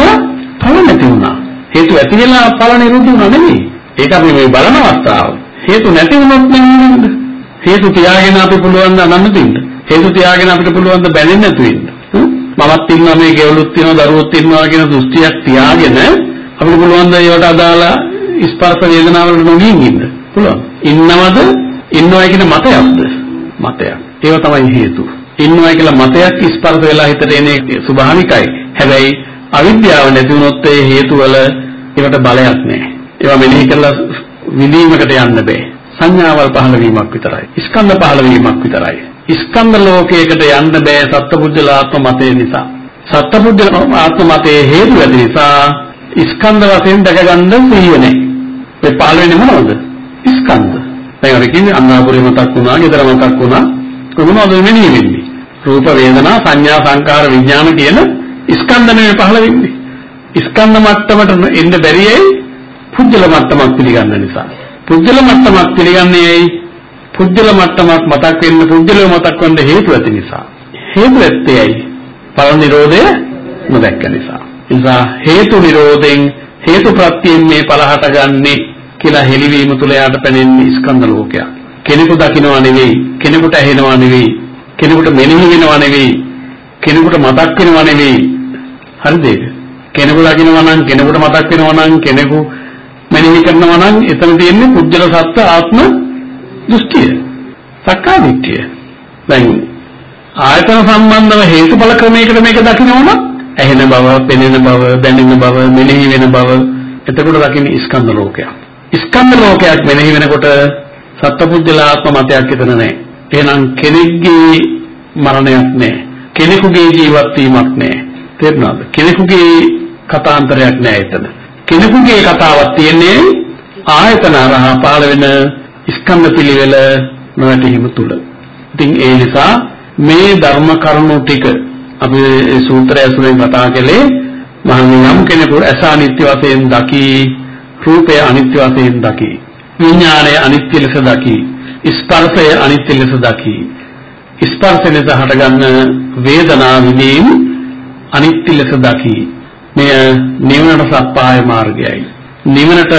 ඵල නැති වුණා. හේතු ඇති වෙලා ඵල නිරුද්ධ වුණා නෙමෙයි. ඒක අපි මේ බලන අවස්ථාව. හේතු නැති වුණොත් නෙමෙයි හේතු තියාගෙන අපි පුළුවන් ද අනන්න දෙන්න. හේතු තියාගෙන අපිට පුළුවන් ද බැඳෙන්න නැතු වෙන්න. මමත් ඉන්නවා මේ ගෙවලුත් තියෙනවා දරුවොත් ඉන්නවා කියන දෘෂ්ටියක් තියාගෙන අපිට පුළුවන් ද ඒවට අදාළ ස්පර්ශ වේදනාවල නොගින් ඉන්න. පුළුවන්. ඉන්නවද? ඉන්නවා කියන මතයක්ද? මතයක්. ඒව තමයි හේතු. ඉන්නවා කියලා මතයක් ස්පර්ශ වෙලා හිතට එන ස්වභාවිකයි. හැබැයි අවිද්‍යාව නැති වුණොත් ඒ හේතු වල ඒවට බලයක් නැහැ. ඒවා මෙනෙහි කරලා විඳීමකට යන්න බෑ. සංඥාවල් පහළ වීමක් විතරයි. ස්කන්ධ පහළ වීමක් විතරයි. ස්කන්ධ ලෝකයකට යන්න බෑ සත්පුද්ගල ආත්ම මතය නිසා. සත්පුද්ගල ආත්ම මතයේ හේතු ඇති නිසා ස්කන්ධ වශයෙන් දැකගන්න සිහිය නැහැ. ඒ පහළ වෙන්නේ මොනවද? ස්කන්ධ. දැන් අපි කියන්නේ අන්නාපුරේ මතක් වුණා, ගෙදර මතක් වුණා. කොහොමද මෙනෙහි වෙන්නේ? රූප වේදනා සංඥා සංකාර විඥාන කියන ස්කන්ධ නෙමෙයි පහළ වෙන්නේ. ස්කන්ධ මට්ටමට එන්න බැරියයි පුජ්‍යල මට්ටමක් පිළිගන්න නිසා. පුජ්‍යල මට්ටමක් පිළිගන්නේ ඇයි? පුජ්‍යල මට්ටමක් මතක් වෙන්න පුජ්‍යලව මතක් වෙන්න හේතු ඇති නිසා. හේතු ඇත්තේ ඇයි? ඵල නිරෝධය නොදැක්ක නිසා. නිසා හේතු නිරෝධෙන් හේතු ප්‍රත්‍යයෙන් මේ ඵල හටගන්නේ කියලා හෙළිවීම තුළ යාට පැනෙන්නේ ස්කන්ධ ලෝකයක්. කෙනෙකු දකින්නවා නෙවෙයි, කෙනෙකුට ඇහෙනවා නෙවෙයි, කෙනෙකුට මෙනෙහි වෙනවා නෙවෙයි, කෙනෙකුට මතක් වෙනවා නෙවෙයි. හරිද ඒක? කෙනෙකු දකින්නවා නම් කෙනෙකුට මතක් වෙනවා නම් කෙනෙකු මෙනෙහි කරනවා නම් එතන තියෙන්නේ පුජ්‍යල සත්‍ය ආත්ම දෘෂ්ටිය. සක්කාදිට්ඨිය. දැන් ආයතන සම්බන්ධව හේතුඵල ක්‍රමයකට මේක දකින්නවනම් ඇහෙන බව, පෙනෙන බව, දැනෙන බව, මෙනෙහි වෙන බව එතකොට දකින්නේ ස්කන්ධ ලෝකයක්. ස්කන්ධ ලෝකයක් මෙනෙහි වෙනකොට සත්පුද්ගලාත්ම මතයක් එතන නැහැ. එහෙනම් කෙනෙක්ගේ මරණයක් නැහැ. කෙනෙකුගේ ජීවත් වීමක් නැහැ. තේරුණාද? කෙනෙකුගේ කතාන්තරයක් නැහැ එතන. කෙනෙකුගේ කතාවක් තියෙන්නේ ආයතන රහා පාල වෙන ස්කන්ධ පිළිවෙල නොවැටීම තුල. ඉතින් ඒ නිසා මේ ධර්ම කරුණු ටික අපි මේ සූත්‍රය ඇසුරෙන් කතා කළේ මහණෙනි යම් කෙනෙකු ඇස අනිත්‍ය වශයෙන් දකි රූපය අනිත්‍ය වශයෙන් දකි විඥානය අනිත්‍ය ලෙස දකි ස්පර්ශය අනිත්‍ය ලෙස දකි. ස්පර්ශ ලෙස හටගන්න වේදනා විදීම් අනිත්‍ය ලෙස දකි. මෙය නිවනට සප්පාය මාර්ගයයි. නිවනට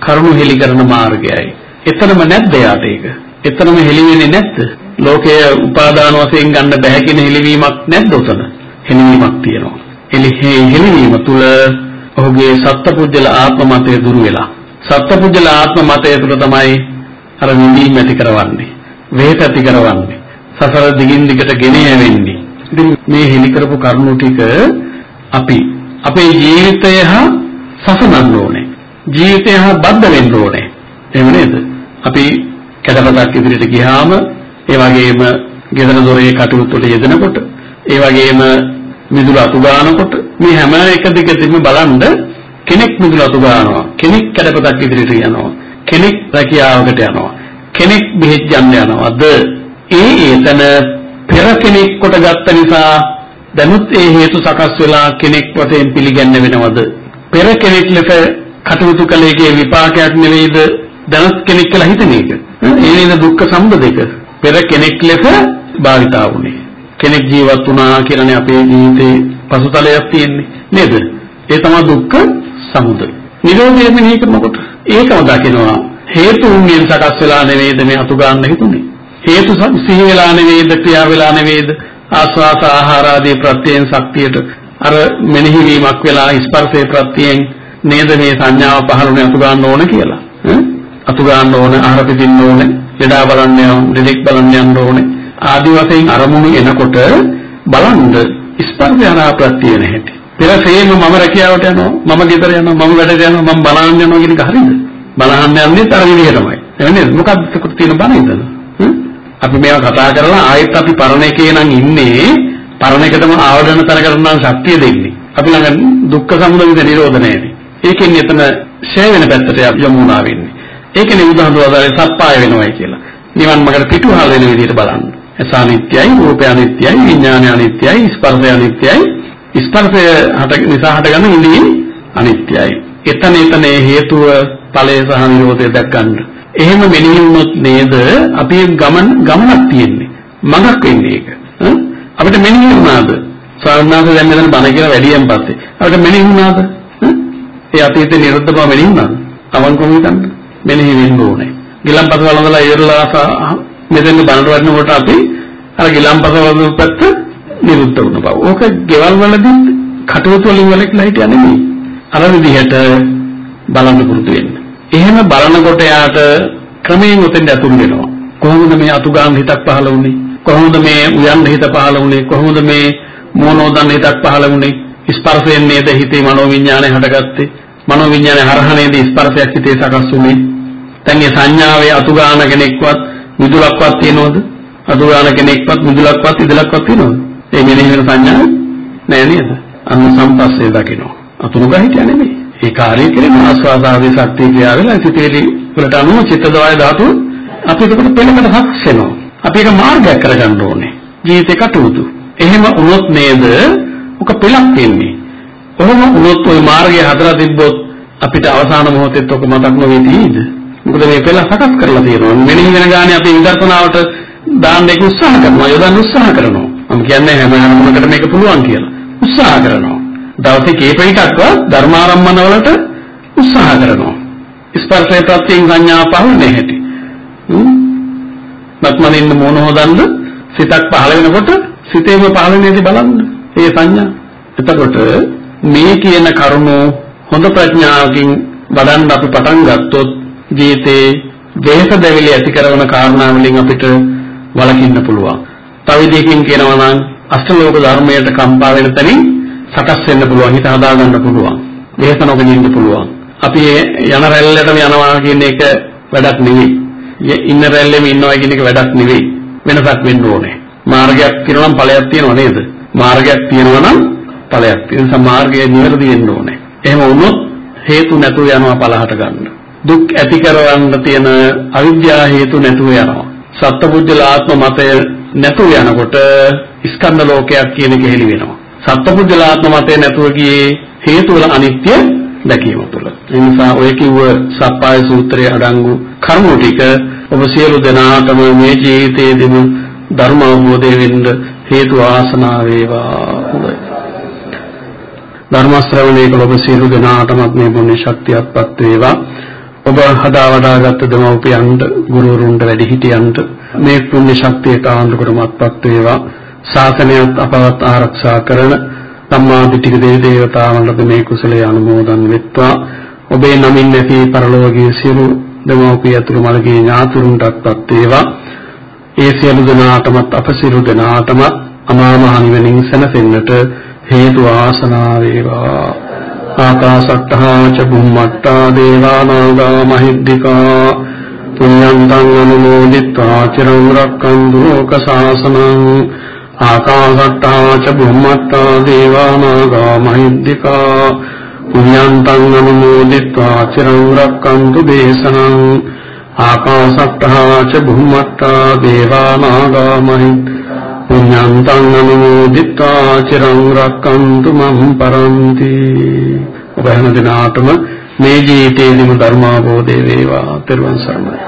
කරුණු හෙලි කරන මාර්ගයයි. එතනම නැද්ද යාට ඒක? එතනම හෙලි වෙන්නේ නැද්ද? ලෝකයේ උපාදාන වශයෙන් ගන්න බැහැ කියන හෙලිවීමක් නැද්ද උතන හෙලිවීමක් තියෙනවා. එලි හෙලිවීම තුල ඔහුගේ සත්පුජ්‍යල ආත්ම මතය දුරු වෙලා. සත්පුජ්‍යල ආත්ම මතය තුල තමයි අර නිදීම ඇති කරවන්නේ වේත ඇති කරවන්නේ සසර දිගින් දිගට ගෙන යවෙන්නේ. ඉතින් මේ හෙලි කරපු කරුණු ටික අපි අපේ ජීවිතය හා සසඳන්න ඕනේ. ජීවිතය හා බද්ධ වෙන්න ඕනේ. එහෙම නේද? අපි කැඩපතක් ඉදිරියට ගියාම ඒ වගේම ගෙදර දොරේ කටයුතු වල යෙදෙනකොට ඒ වගේම මිදුල අතු ගන්නකොට මේ හැම එක දිගටම බලන්න කෙනෙක් මිදුල අතු ගන්නවා කෙනෙක් කැඩපතක් ඉදිරියට යනවා කෙනෙක් රැකියාවකට යනවා කෙනෙක් බෙහෙත් යන්න යනවාද? ඒ ඒතන පෙර කෙනෙක් කොට ගත්ත නිසා දැනුත් ඒ හේතු සකස් වෙලා කෙනෙක් වශයෙන් පිළිගන්න වෙනවද? පෙර කෙනෙක් ලෙස කටයුතු කළේගේ විපාකයක් නෙවෙයිද? දැනුත් කෙනෙක් කියලා හිතන එක. ඒ නේද දුක්ඛ සමුද දෙක? පෙර කෙනෙක් ලෙස භාවිතා වුණේ. කෙනෙක් ජීවත් වුණා කියලානේ අපේ ජීවිතේ පසුතලයක් තියෙන්නේ නේද? ඒ තමයි දුක්ඛ සමුදය. නිරෝධය මෙනෙහි කරනකොට ඒකම දකිනවා හේතුන්ගෙන් සකස් වෙලා නෙවෙයිද මේ අතු ගන්න හිතුනේ. හේතු සිහි වෙලා නෙවෙයිද ක්‍රියා වෙලා නෙවෙයිද ආස්වාස ආහාර ආදී ප්‍රත්‍යයෙන් ශක්තියට අර මෙනෙහි වීමක් වෙලා ස්පර්ශයේ ප්‍රත්‍යයෙන් නේද මේ සංඥාව පහළුනේ අතු ගන්න ඕන කියලා. අතු ගන්න ඕන ආහාර පිටින්න ඕනේ ලෙඩා බලන්න යනවා, දෙදෙක් බලන්න යන්න ඕනේ. ආදි වශයෙන් අරමුණු එනකොට බලන්න ස්පර්ශය හරහා ප්‍රත්‍ය වෙන හැටි. පෙරසේම මම රැකියාවට යනවා, මම ගෙදර යනවා, මම වැඩට යනවා, මම බලන්න යනවා කියන එක හරියද? බලන්න යන්නේ අර විදිහටමයි. එහෙනම් මොකක්ද ඒකට තියෙන බණ ඉතන? අපි මේවා කතා කරලා ආයෙත් අපි පරණ එකේ නම් ඉන්නේ පරණ එකටම ආවඩන තරකට නම් ශක්තිය දෙන්නේ. අපි ළඟ දුක්ඛ සමුදය නිරෝධ නැහැනේ. ඒකෙන් එතන ෂය වෙන පැත්තට යමු වුණා වෙන්නේ. ඒකනේ බුදුහාමුදුරුවෝ සප්පාය වෙනවයි කියලා. නිවන් මාර්ගට පිටුහල් වෙන විදිහට බලන්න. එස අනිත්‍යයි, රූපය අනිත්‍යයි, විඥානය අනිත්‍යයි, ස්පර්ශය අනිත්‍යයි. ස්පර්ශය හට නිසා හටගන්න ඉඳී අනිත්‍යයි. එතන එතන හේතුව ඵලය සහ නිරෝධය දැක්කන්න. එහෙම මෙනෙහි වුණොත් නේද අපි ගමන් ගමනක් තියෙන්නේ. මඟක් වෙන්නේ ඒක. අපිට මෙනෙහි වුණාද? සාරණාස දැන් මෙතන බණ කියලා වැඩියෙන් පස්සේ. අපිට මෙනෙහි වුණාද? ඒ අතීතේ නිරුද්ධ බව මෙනෙහි වුණාද? අවංකව හිතන්න. මෙනෙහි වෙන්න ඕනේ. ගිලම්පස වළඳලා ඉවරලා මෙතෙන් බණට වඩනකොට අපි අර ගිලම්පස වළඳන පැත්ත නිරුද්ධ වුණ බව. ඕක ගෙවල් වලදී කටයුතු වලින් වලකලා හිටියා නෙමෙයි. අර විදිහට බලන්න පුරුදු වෙන්න. එහෙම බලනකොට යාට ක්‍රමයෙන් උතෙන් ඇතුල් වෙනවා. කොහොමද මේ අතුගාන හිතක් පහළ වුනේ? කොහොමද මේ උයන් හිත පහළ වුනේ? කොහොමද මේ මෝනෝදන් හිතක් පහළ වුනේ? ස්පර්ශයෙන් නේද හිතේ මනෝවිඤ්ඤාණය හටගත්තේ? මනෝවිඤ්ඤාණය හරහා නේද ස්පර්ශයක් හිතේ සකස් වුනේ? දැන් මේ සංඥාවේ අතුගාන කෙනෙක්වත් මිදුලක්වත් තියෙනවද? අතුගාන කෙනෙක්වත් මිදුලක්වත් ඉදලක්වත් තියෙනවද? ඒ මෙනෙහි වෙන සංඥාව නෑ නේද? අන්න සම්පස්සේ දකිනවා. අතුරුග හිටියා නෙමෙයි. ඒ කාර්යය කෙරෙන ආස්වාදාවේ ශක්තිය ක්‍රියාවෙලා සිතේලි වලට අනුව චිත්තදවාය ධාතු අපි ඒකට පෙළකට හක්ස් වෙනවා. අපි ඒක මාර්ගයක් කරගන්න ඕනේ. ජීවිතේ කටයුතු. එහෙම වුණොත් නේද ඔක පෙළක් වෙන්නේ. ඔහොම වුණොත් ওই මාර්ගය හදලා තිබ්බොත් අපිට අවසාන මොහොතේත් ඔක මතක් නොවේ තියෙයිද? මොකද මේ පෙළ සකස් කරලා තියෙනවා. මෙනෙහි වෙන ගානේ අපි විදර්ශනාවට දාන්න ඒක උත්සාහ කරනවා. යොදන්න උත්සාහ කරනවා. මම කියන්නේ හැම හැමකට මේක පුළුවන් කියලා. උත්සාහ කරනවා. දවසේ කීප එකක්වත් ධර්මාරම්මන වලට උත්සාහ කරනවා. ස්පර්ශය ප්‍රත්‍යයෙන් සංඥා පහළනේ හැටි. මත්මනින්න මොන හොදන්න සිතක් පහළ වෙනකොට සිතේම පහළ නේද බලන්න. ඒ සංඥා. එතකොට මේ කියන කරුණ හොඳ ප්‍රඥාවකින් වඩන්න අපි පටන් ගත්තොත් ජීවිතේ වේස දෙවිලි ඇති කරන කාරණා වලින් අපිට වළකින්න පුළුවන්. තව විදිහකින් කියනවා නම් අෂ්ටලෝක ධර්මයට කම්පා වෙන තැනින් සකස් වෙන්න පුළුවන් හිත හදා ගන්න පුළුවන්. වෙහස නොගෙන ඉන්න පුළුවන්. අපි යන රැල්ලටම යනවා කියන එක වැඩක් නෙවෙයි. ඉන්න රැල්ලෙම ඉන්නවා කියන එක වැඩක් නෙවෙයි. වෙනසක් වෙන්න ඕනේ. මාර්ගයක් තියෙනවා නම් ඵලයක් තියෙනව නේද? මාර්ගයක් තියෙනවා නම් ඵලයක්. ඒ නිසා මාර්ගය නිවැරදි වෙන්න ඕනේ. එහෙම වුණොත් හේතු නැතුව යනවා ඵලහට ගන්න. දුක් ඇති කරවන්න තියෙන අවිද්‍යාව හේතු නැතුව යනවා. සත්පුද්ගල ආත්ම මතය නැතුව යනකොට ස්කන්ධ ලෝකයක් කියන එක හෙළි වෙනවා. සත්පුද්ගල ආත්ම මතය නැතුව ගියේ හේතු වල අනිත්‍ය දැකීම තුළ. ඒ නිසා ඔය කිව්ව සප්පාය සූත්‍රයේ අඩංගු කරුණු ටික ඔබ සියලු දෙනාටම මේ ජීවිතයේදීම ධර්ම අවබෝධය වෙන්න හේතු ආසනාව වේවා. හොඳයි. ධර්ම ශ්‍රවණය කළ ඔබ සියලු දෙනාටමත් මේ පුණ්‍ය ශක්තියක්පත් වේවා. ඔබ හදා වඩාගත් දෙමව්පියන්ට, ගුරුවරුන්ට, වැඩිහිටියන්ට මේ පුණ්‍ය ශක්තිය කාන්දකටමත්පත් වේවා. ශාසනයත් අපවත් ආරක්ෂා කරන සම්මා දිට්ඨික දේ දේවතාවන්ට මේ කුසලයේ අනුමෝදන් වෙත්වා. ඔබේ නමින් නැති පරලෝකීය සියලු දෙමව්පිය ඇතුළු මළගිය ඥාතුරුන්ටත්පත් වේවා. ඒ සියලු දෙනාටමත් අප සියලු දෙනාටම අමා මහ නිවනින් සැනසෙන්නට हेत्वासनादेवा आकाशट्टः च भुम्मट्टा देवानागामहिद्दिका पुण्यन्तम् अनुमोदित्वा चिरम् रक्कन्तु लोकशासनम् आकाशट्टः च भुम्मट्टा देवानागामहिद्दिका पुण्यन्तम् अनुमोदित्वा चिरम् रक्कन्तु देशनम् आकाशट्टः च भुम्मट्टा देवानागामहिद् පුඤ්ඤන්තං අනුමෝදිත්වා චිරං රක්칸තු මම් පරන්ති ඔබ හැම දිනාටම මේ ජීවිතේදීම ධර්මාභෝධය වේවා. තෙරුවන් සරණයි.